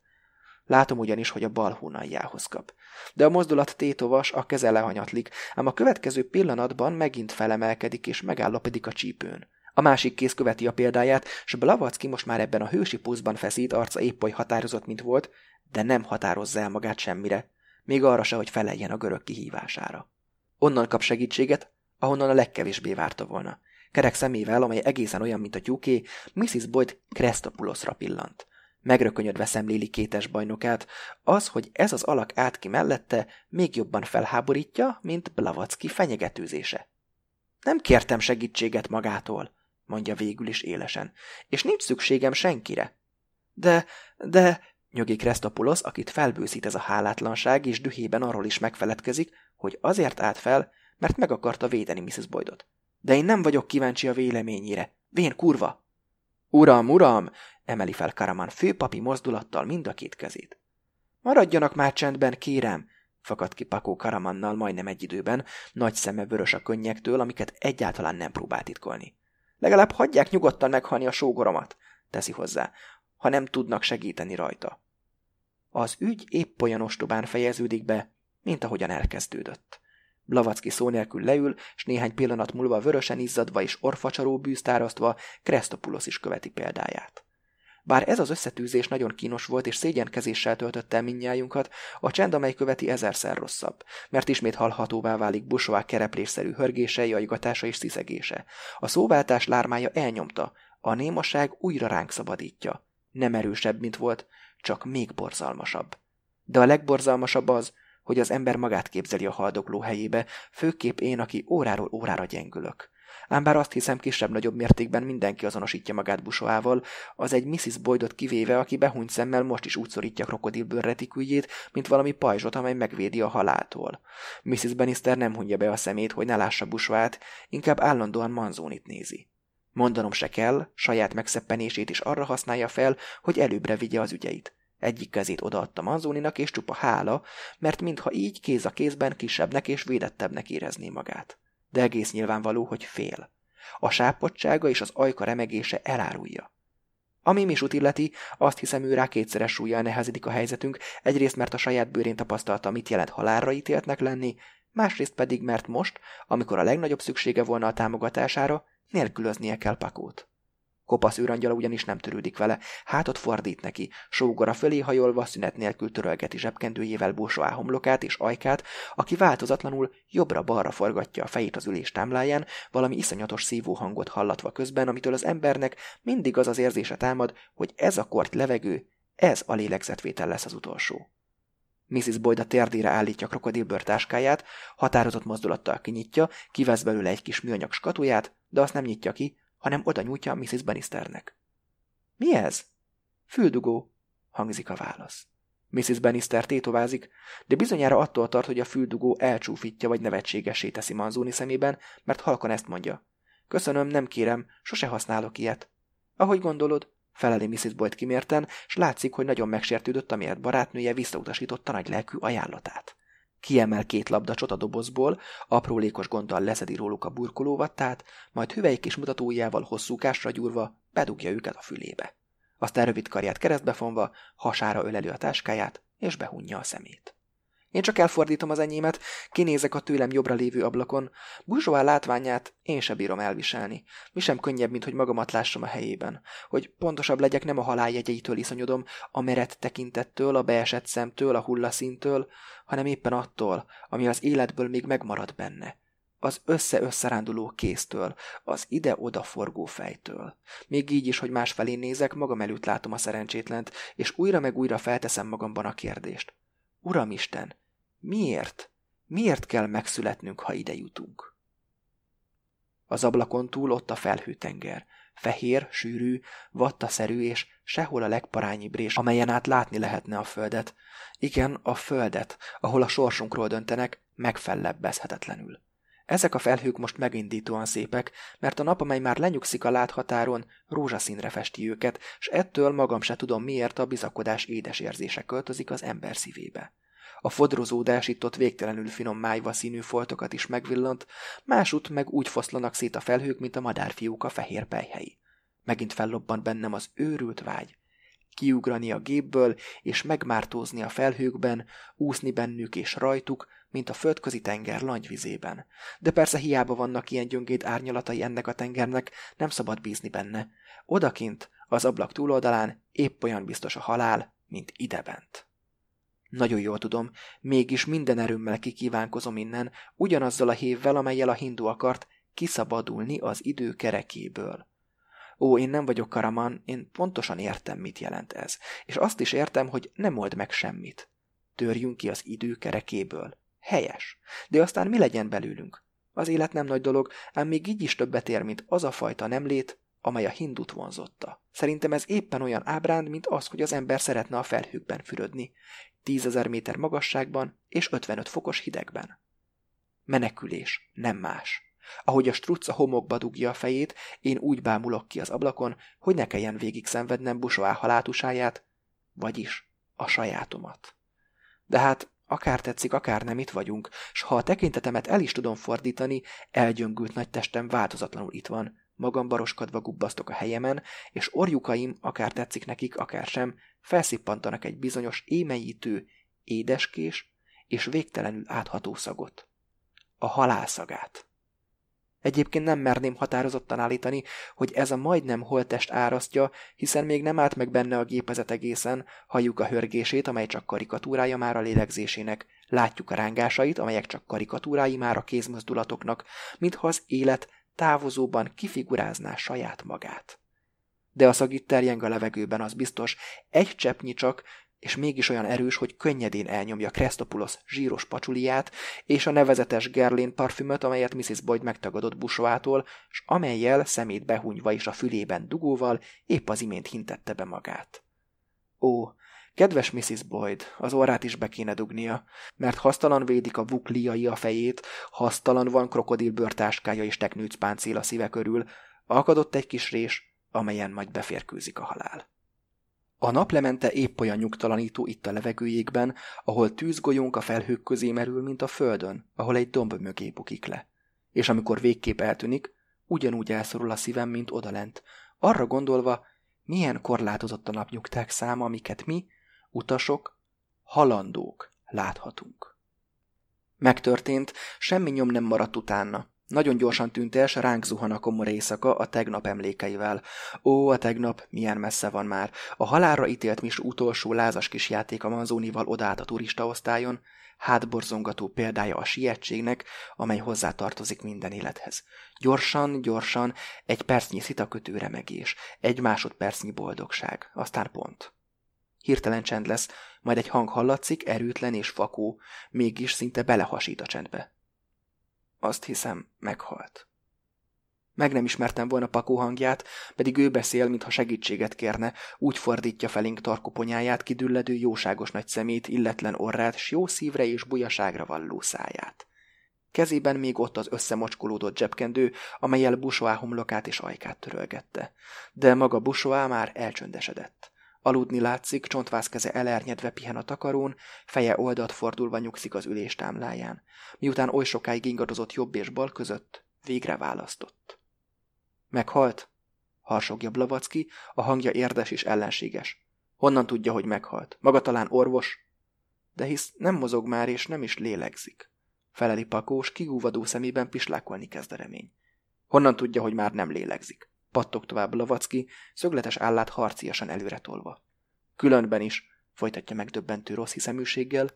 Látom ugyanis, hogy a bal hónaljához kap. De a mozdulat tétovas, a keze lehanyatlik, ám a következő pillanatban megint felemelkedik és megállapodik a csípőn. A másik kéz követi a példáját, s Blavacki most már ebben a hősi puszban feszít, arca épp oly határozott, mint volt, de nem határozza el magát semmire, még arra se, hogy feleljen a görög kihívására. Onnan kap segítséget, ahonnan a legkevésbé várta volna. Kerek szemével, amely egészen olyan, mint a tyúké, Mrs. Boyd Krestopulosra pillant. Megrökönyödve szemléli kétes bajnokát, az, hogy ez az alak át ki mellette, még jobban felháborítja, mint Blavacki fenyegetőzése. Nem kértem segítséget magától, mondja végül is élesen, és nincs szükségem senkire. De, de, nyögi Krestopulos, akit felbőszít ez a hálátlanság, és dühében arról is megfeledkezik, hogy azért állt fel, mert meg akarta védeni Mrs. Boydot. De én nem vagyok kíváncsi a véleményére. Vén kurva! Uram, uram! emeli fel Karaman főpapi mozdulattal mind a két kezét. Maradjanak már csendben, kérem! fakadt ki Pakó Karamannal majdnem egy időben, nagy szeme vörös a könnyektől, amiket egyáltalán nem próbált titkolni. Legalább hagyják nyugodtan meghalni a sógoromat, teszi hozzá, ha nem tudnak segíteni rajta. Az ügy épp olyan ostobán fejeződik be, mint ahogyan elkezdődött. Blavacki szó nélkül leül, és néhány pillanat múlva vörösen izzadva és orfacsaró bűztárasztva Krestopulos is követi példáját. Bár ez az összetűzés nagyon kínos volt és szégyenkezéssel töltötte el minnyájunkat, a csend, amely követi ezerszer rosszabb, mert ismét hallhatóvá válik Busová kereplésszerű hörgése, jajgatása és sziszegése. A szóváltás lármája elnyomta, a némaság újra ránk szabadítja. Nem erősebb, mint volt, csak még borzalmasabb. De a legborzalmasabb az, hogy az ember magát képzeli a haldokló helyébe, főképp én, aki óráról órára gyengülök. Ám bár azt hiszem kisebb-nagyobb mértékben mindenki azonosítja magát Busoával, az egy Mrs. Boydot kivéve, aki behunyt szemmel most is úgy szorítja krokodilből retiküljét, mint valami pajzsot, amely megvédi a haláltól. Mrs. Bannister nem hunja be a szemét, hogy ne lássa Busoát, inkább állandóan Manzónit nézi. Mondanom se kell, saját megszeppenését is arra használja fel, hogy előbbre vigye az ügyeit. Egyik kezét odaadta Manzóninak, és csupa hála, mert mintha így kéz a kézben kisebbnek és védettebbnek érezné magát. De egész nyilvánvaló, hogy fél. A sápadtsága és az ajka remegése elárulja. Ami Misut illeti, azt hiszem ő rá kétszeres súlya nehezedik a helyzetünk, egyrészt mert a saját bőrén tapasztalta, mit jelent halálra ítéltnek lenni, másrészt pedig mert most, amikor a legnagyobb szüksége volna a támogatására, nélkülöznie kell Pakót. Kopasz őrangyala ugyanis nem törődik vele, hátat fordít neki, sógora fölé hajolva szünet nélkül törölgeti zsebkendőjével Bósoá homlokát és ajkát, aki változatlanul jobbra-balra forgatja a fejét az ülés támláján, valami iszonyatos szívó hangot hallatva közben, amitől az embernek mindig az az érzése támad, hogy ez a kort levegő, ez a lélegzetvétel lesz az utolsó. Mrs. Boyd a térdére állítja krokodilbőr táskáját, határozott mozdulattal kinyitja, kivesz belőle egy kis műanyag skatóját, de azt nem nyitja ki, hanem oda nyújtja Mrs. Bannisternek. Mi ez? Füldugó, hangzik a válasz. Mrs. Bannister tétovázik, de bizonyára attól tart, hogy a füldugó elcsúfítja vagy nevetségesé teszi Manzoni szemében, mert halkan ezt mondja. Köszönöm, nem kérem, sose használok ilyet. Ahogy gondolod, feleli Mrs. Boyd kimérten, s látszik, hogy nagyon megsértődött, amiért barátnője visszautasította nagy lelkű ajánlatát. Kiemel két labda csotadobozból, aprólékos gonddal leszedi róluk a burkolóvattát, majd hüvelyk és mutatójával hosszúkásra gyúrva bedugja őket a fülébe. Aztán rövid karját keresztbefonva, hasára öleli a táskáját, és behunja a szemét. Én csak elfordítom az enyémet, kinézek a tőlem jobbra lévő ablakon. Buzsóá látványát én sem bírom elviselni. Mi sem könnyebb, mint hogy magamat lássam a helyében. Hogy pontosabb legyek, nem a halál jegyeitől iszonyodom, a meret tekintettől, a beesett szemtől, a hullaszintől, hanem éppen attól, ami az életből még megmarad benne. Az össze-összeránduló kéztől, az ide-oda forgó fejtől. Még így is, hogy másfelé nézek, magam előtt látom a szerencsétlent, és újra meg újra felteszem magamban a kérdést. Uramisten, Miért? Miért kell megszületnünk, ha ide jutunk? Az ablakon túl ott a felhőtenger. fehér, sűrű, vattaszerű és sehol a legparányibb rés, amelyen át látni lehetne a földet. Igen, a földet, ahol a sorsunkról döntenek, megfellebbezhetetlenül. Ezek a felhők most megindítóan szépek, mert a nap, amely már lenyugszik a láthatáron, rózsaszínre festi őket, s ettől magam se tudom miért a bizakodás édes érzése költözik az ember szívébe. A fodrozódás itt végtelenül finom májva színű foltokat is megvillant, másút meg úgy foszlanak szét a felhők, mint a madárfiúk a fehér pejhei. Megint fellobbant bennem az őrült vágy. Kiugrani a gépből, és megmártózni a felhőkben, úszni bennük és rajtuk, mint a földközi tenger langyvizében. De persze hiába vannak ilyen gyöngéd árnyalatai ennek a tengernek, nem szabad bízni benne. Odakint, az ablak túloldalán épp olyan biztos a halál, mint idebent. Nagyon jól tudom, mégis minden erőmmel kikívánkozom innen, ugyanazzal a hévvel, amelyel a hindu akart kiszabadulni az idő kerekéből. Ó, én nem vagyok Karaman, én pontosan értem, mit jelent ez, és azt is értem, hogy nem old meg semmit. Törjünk ki az idő kerekéből. Helyes. De aztán mi legyen belőlünk? Az élet nem nagy dolog, ám még így is többet ér, mint az a fajta nemlét, amely a hindut vonzotta. Szerintem ez éppen olyan ábránd, mint az, hogy az ember szeretne a felhőkben fürödni. Tízezer méter magasságban és 55 fokos hidegben. Menekülés, nem más. Ahogy a strucca homokba dugja a fejét, én úgy bámulok ki az ablakon, hogy ne kelljen végig szenvednem Busoá halátusáját, vagyis a sajátomat. De hát Akár tetszik, akár nem itt vagyunk, s ha a tekintetemet el is tudom fordítani, elgyöngült nagy testem változatlanul itt van. Magam baroskadva gubbasztok a helyemen, és orjukaim, akár tetszik nekik, akár sem, felszippantanak egy bizonyos émenyítő, édeskés és végtelenül átható szagot. A halálszagát. Egyébként nem merném határozottan állítani, hogy ez a majdnem holtest árasztja, hiszen még nem állt meg benne a gépezet egészen, halljuk a hörgését, amely csak karikatúrája már a lélegzésének, látjuk a rángásait, amelyek csak karikatúrái már a kézmozdulatoknak, mintha az élet távozóban kifigurázná saját magát. De a szag terjeng a levegőben, az biztos, egy cseppnyi csak, és mégis olyan erős, hogy könnyedén elnyomja Krestopulos zsíros pacsuliát és a nevezetes Gerlén parfümöt, amelyet Mrs. Boyd megtagadott Busóától, s amelyel szemét behunyva és a fülében dugóval épp az imént hintette be magát. Ó, kedves Mrs. Boyd, az orrát is be kéne dugnia, mert hasztalan védik a vukliai a fejét, hasztalan van krokodilbőrtáskája és teknőc páncél a szíve körül, akadott egy kis rés, amelyen majd beférkőzik a halál. A naplemente épp olyan nyugtalanító itt a levegőjékben, ahol tűzgolyónk a felhők közé merül, mint a földön, ahol egy domb mögé bukik le. És amikor végképp eltűnik, ugyanúgy elszorul a szívem, mint odalent, arra gondolva, milyen korlátozott a napnyugták száma, amiket mi, utasok, halandók láthatunk. Megtörtént, semmi nyom nem maradt utána. Nagyon gyorsan tűnt el, s ránk zuhan a komor éjszaka a tegnap emlékeivel. Ó, a tegnap, milyen messze van már. A halálra ítélt mis utolsó lázas kis játék a manzónival odállt a turistaosztályon, hátborzongató példája a sietségnek, amely hozzátartozik minden élethez. Gyorsan, gyorsan, egy percnyi szitakötő remegés, egy másodpercnyi boldogság, aztán pont. Hirtelen csend lesz, majd egy hang hallatszik, erőtlen és fakó, mégis szinte belehasít a csendbe. Azt hiszem, meghalt. Meg nem ismertem volna Pakó hangját, pedig ő beszél, mintha segítséget kérne, úgy fordítja felénk tarkoponyáját, kidülledő jóságos nagy szemét, illetlen orrát, s jó szívre és bujaságra valló száját. Kezében még ott az összemocskolódott zsebkendő, amelyel Busoá homlokát és ajkát törölgette. De maga Busoá már elcsöndesedett. Aludni látszik, csontvász keze elernyedve pihen a takarón, feje oldat fordulva nyugszik az ülés támláján. Miután oly sokáig ingadozott jobb és bal között, végre választott. Meghalt? Harsogja Blavacki, a hangja érdes és ellenséges. Honnan tudja, hogy meghalt? Maga talán orvos? De hisz nem mozog már, és nem is lélegzik. Feleli pakós, kigúvadó szemében pislákolni kezd a remény. Honnan tudja, hogy már nem lélegzik? Pattog tovább Lavacki, szögletes állát harciasan előre tolva. Különben is, folytatja megdöbbentő rossz hiszeműséggel,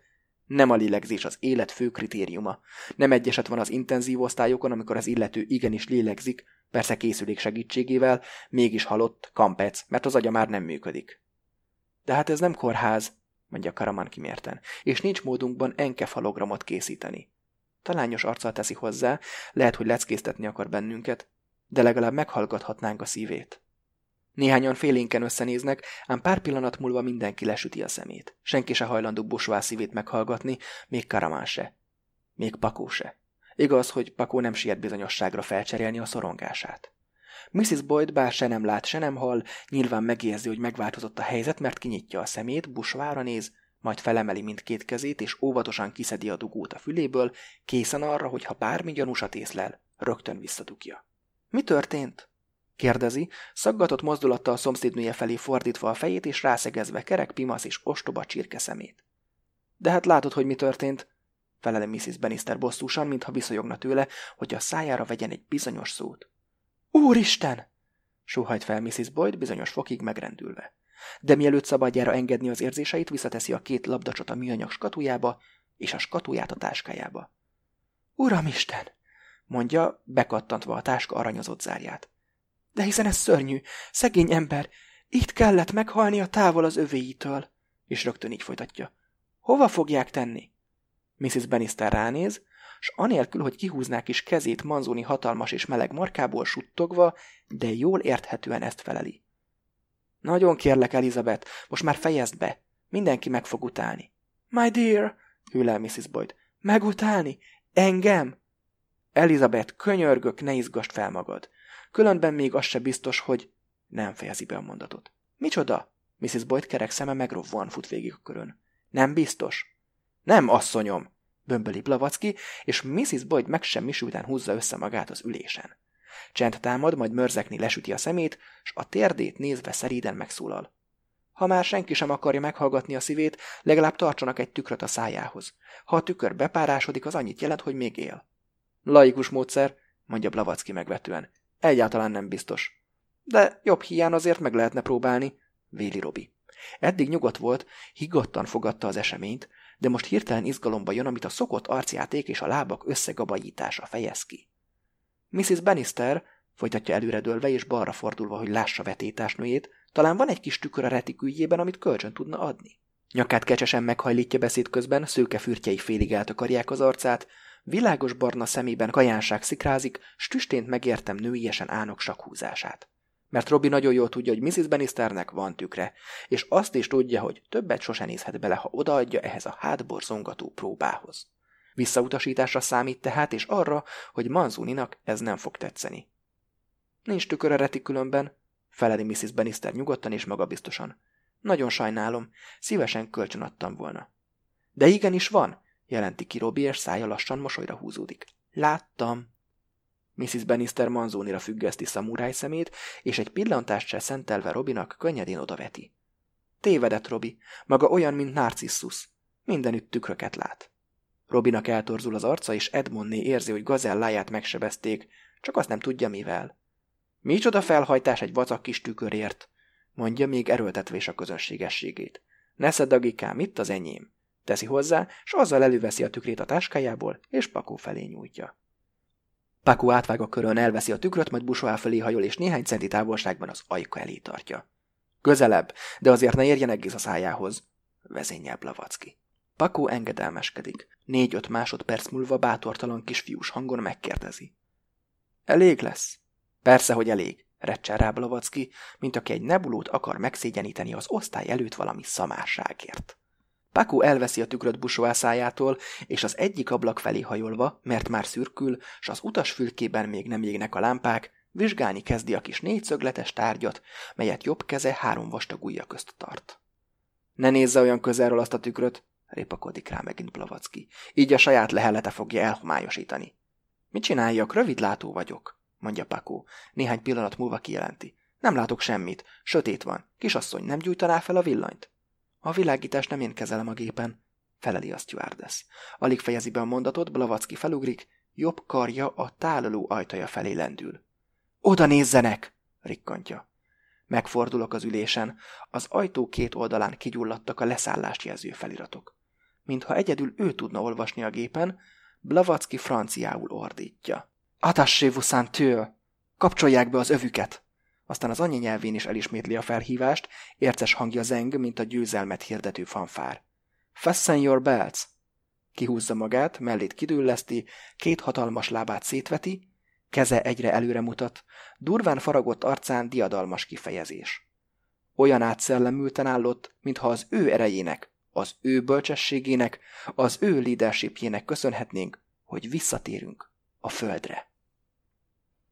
nem a lélegzés az élet fő kritériuma. Nem egyeset van az intenzív osztályokon, amikor az illető igenis lélegzik, persze készülék segítségével, mégis halott, kampec, mert az agya már nem működik. De hát ez nem kórház, mondja Karaman kimérten, és nincs módunkban enkefalogramot készíteni. Talányos arccal teszi hozzá, lehet, hogy leckésztetni akar bennünket, de legalább meghallgathatnánk a szívét. Néhányan félénken összenéznek, ám pár pillanat múlva mindenki lesüti a szemét. Senki se hajlandó Bosvá szívét meghallgatni, még Karamán se. Még Pakó se. Igaz, hogy Pakó nem siet bizonyosságra felcserélni a szorongását. Mrs. Boyd bár se nem lát, se nem hall, nyilván megérzi, hogy megváltozott a helyzet, mert kinyitja a szemét, busvára néz, majd felemeli mindkét kezét, és óvatosan kiszedi a dugót a füléből, készen arra, hogy ha bármi gyanúsat észlel, rögtön visszadugja. Mi történt? kérdezi, szaggatott mozdulattal szomszédnője felé fordítva a fejét és rászegezve kerek, pimasz és ostoba csirke szemét. De hát látod, hogy mi történt, felele Mrs. Bannister bosszúsan, mintha viszonyogna tőle, hogy a szájára vegyen egy bizonyos szót. Úristen! Sóhajt fel Mrs. Boyd bizonyos fokig megrendülve. De mielőtt szabadjára engedni az érzéseit, visszateszi a két labdacsot a műanyag skatujába, és a skatuját a táskájába. Uramisten! Mondja, bekattantva a táska aranyozott zárját. De hiszen ez szörnyű, szegény ember, itt kellett meghalnia távol az övéitől, és rögtön így folytatja. Hova fogják tenni? Mrs. Bannister ránéz, s anélkül, hogy kihúznák is kezét Manzoni hatalmas és meleg markából suttogva, de jól érthetően ezt feleli. Nagyon kérlek, Elizabeth, most már fejezd be. Mindenki meg fog utálni. My dear, hűlel Mrs. Boyd. Megutálni? Engem? Elizabeth, könyörgök, ne izgast fel magad. Különben még az se biztos, hogy... Nem fejezi be a mondatot. Micsoda? Mrs. Boyd kerek szeme megrovvan fut végig a körön. Nem biztos? Nem, asszonyom, bömböli Blavacki, és Mrs. Boyd megsemmisülten húzza össze magát az ülésen. Csend támad, majd mörzekni lesüti a szemét, s a térdét nézve szeríden megszólal. Ha már senki sem akarja meghallgatni a szívét, legalább tartsanak egy tükröt a szájához. Ha a tükör bepárásodik, az annyit jelent, hogy még él. Laikus módszer, mondja Blavacki megvetően. Egyáltalán nem biztos. De jobb hiány azért meg lehetne próbálni, véli Robi. Eddig nyugodt volt, higgadtan fogadta az eseményt, de most hirtelen izgalomba jön, amit a szokott arcjáték és a lábak összegabajítása fejez ki. Mrs. Bannister, folytatja előredőlve és balra fordulva, hogy lássa vetétásnőjét, talán van egy kis tükör a retiküljében, amit kölcsön tudna adni. Nyakát kecsesen meghajlítja beszéd közben, szőke fürtjei félig eltakarják az arcát, világos barna szemében kajánság szikrázik, s tüstént megértem nőiesen ánok sakhúzását. Mert Robi nagyon jól tudja, hogy Mrs. Bannisternek van tükre, és azt is tudja, hogy többet sose nézhet bele, ha odaadja ehhez a hátborzongató próbához. Visszautasításra számít tehát, és arra, hogy Manzuninak ez nem fog tetszeni. Nincs tükör a retikülönben, feledi Mrs. Bannister nyugodtan és magabiztosan. Nagyon sajnálom, szívesen kölcsön adtam volna. De igenis van, jelenti ki Robi, és szája lassan mosolyra húzódik. Láttam. Mrs. Bannister Manzónira függeszti szamuráj szemét, és egy pillantást se szentelve Robinak könnyedén odaveti. Tévedett Robi, maga olyan, mint Narcissus. Mindenütt tükröket lát. Robinak eltorzul az arca, és Edmondné érzi, hogy gazelláját megsebezték, csak azt nem tudja mivel. Micsoda felhajtás egy vacak kis tükörért, mondja még erőltetvés a közönségességét. Ne szedd agikám, itt az enyém. Teszi hozzá, s azzal előveszi a tükrét a táskájából, és Pakó felé nyújtja. Pakó átvág a körön, elveszi a tükröt, majd Busóá felé hajol, és néhány centi távolságban az ajka elé tartja. Közelebb, de azért ne érjen egész a szájához, vezényel Blavacki. Pakó engedelmeskedik. Négy-öt másodperc múlva bátortalan kisfiús hangon megkérdezi. Elég lesz? Persze, hogy elég, recsel rá Blavacki, mint aki egy nebulót akar megszégyeníteni az osztály előtt valami szamárságért. Paku elveszi a tükröt Busóá szájától, és az egyik ablak felé hajolva, mert már szürkül, s az utas fülkében még nem égnek a lámpák, vizsgálni kezdi a kis négyszögletes tárgyat, melyet jobb keze három vastag ujja közt tart. Ne nézze olyan közelről azt a tükröt, répakodik rá megint Blavacki. Így a saját lehelete fogja elhomályosítani. Mit csináljak, rövidlátó vagyok, mondja Pakó. Néhány pillanat múlva kijelenti. Nem látok semmit, sötét van. Kisasszony, nem gyújtaná fel a villanyt? A világítást nem én kezelem a gépen, feleli a stewardess. Alig fejezi be a mondatot, Blavacki felugrik, jobb karja a tálaló ajtaja felé lendül. Oda nézzenek! rikkantja. Megfordulok az ülésen, az ajtó két oldalán kigyulladtak a leszállást jelző feliratok. Mintha egyedül ő tudna olvasni a gépen, Blavacki franciául ordítja. Attachez-vous ceinture! Kapcsolják be az övüket! Aztán az anyanyelvén is elismétli a felhívást, érces hangja zeng, mint a győzelmet hirdető fanfár. Fasten your belts! Kihúzza magát, mellét kidülleszti, két hatalmas lábát szétveti, Keze egyre előre mutat, durván faragott arcán diadalmas kifejezés. Olyan átszellemülten állott, mintha az ő erejének, az ő bölcsességének, az ő leadershipjének köszönhetnénk, hogy visszatérünk a földre.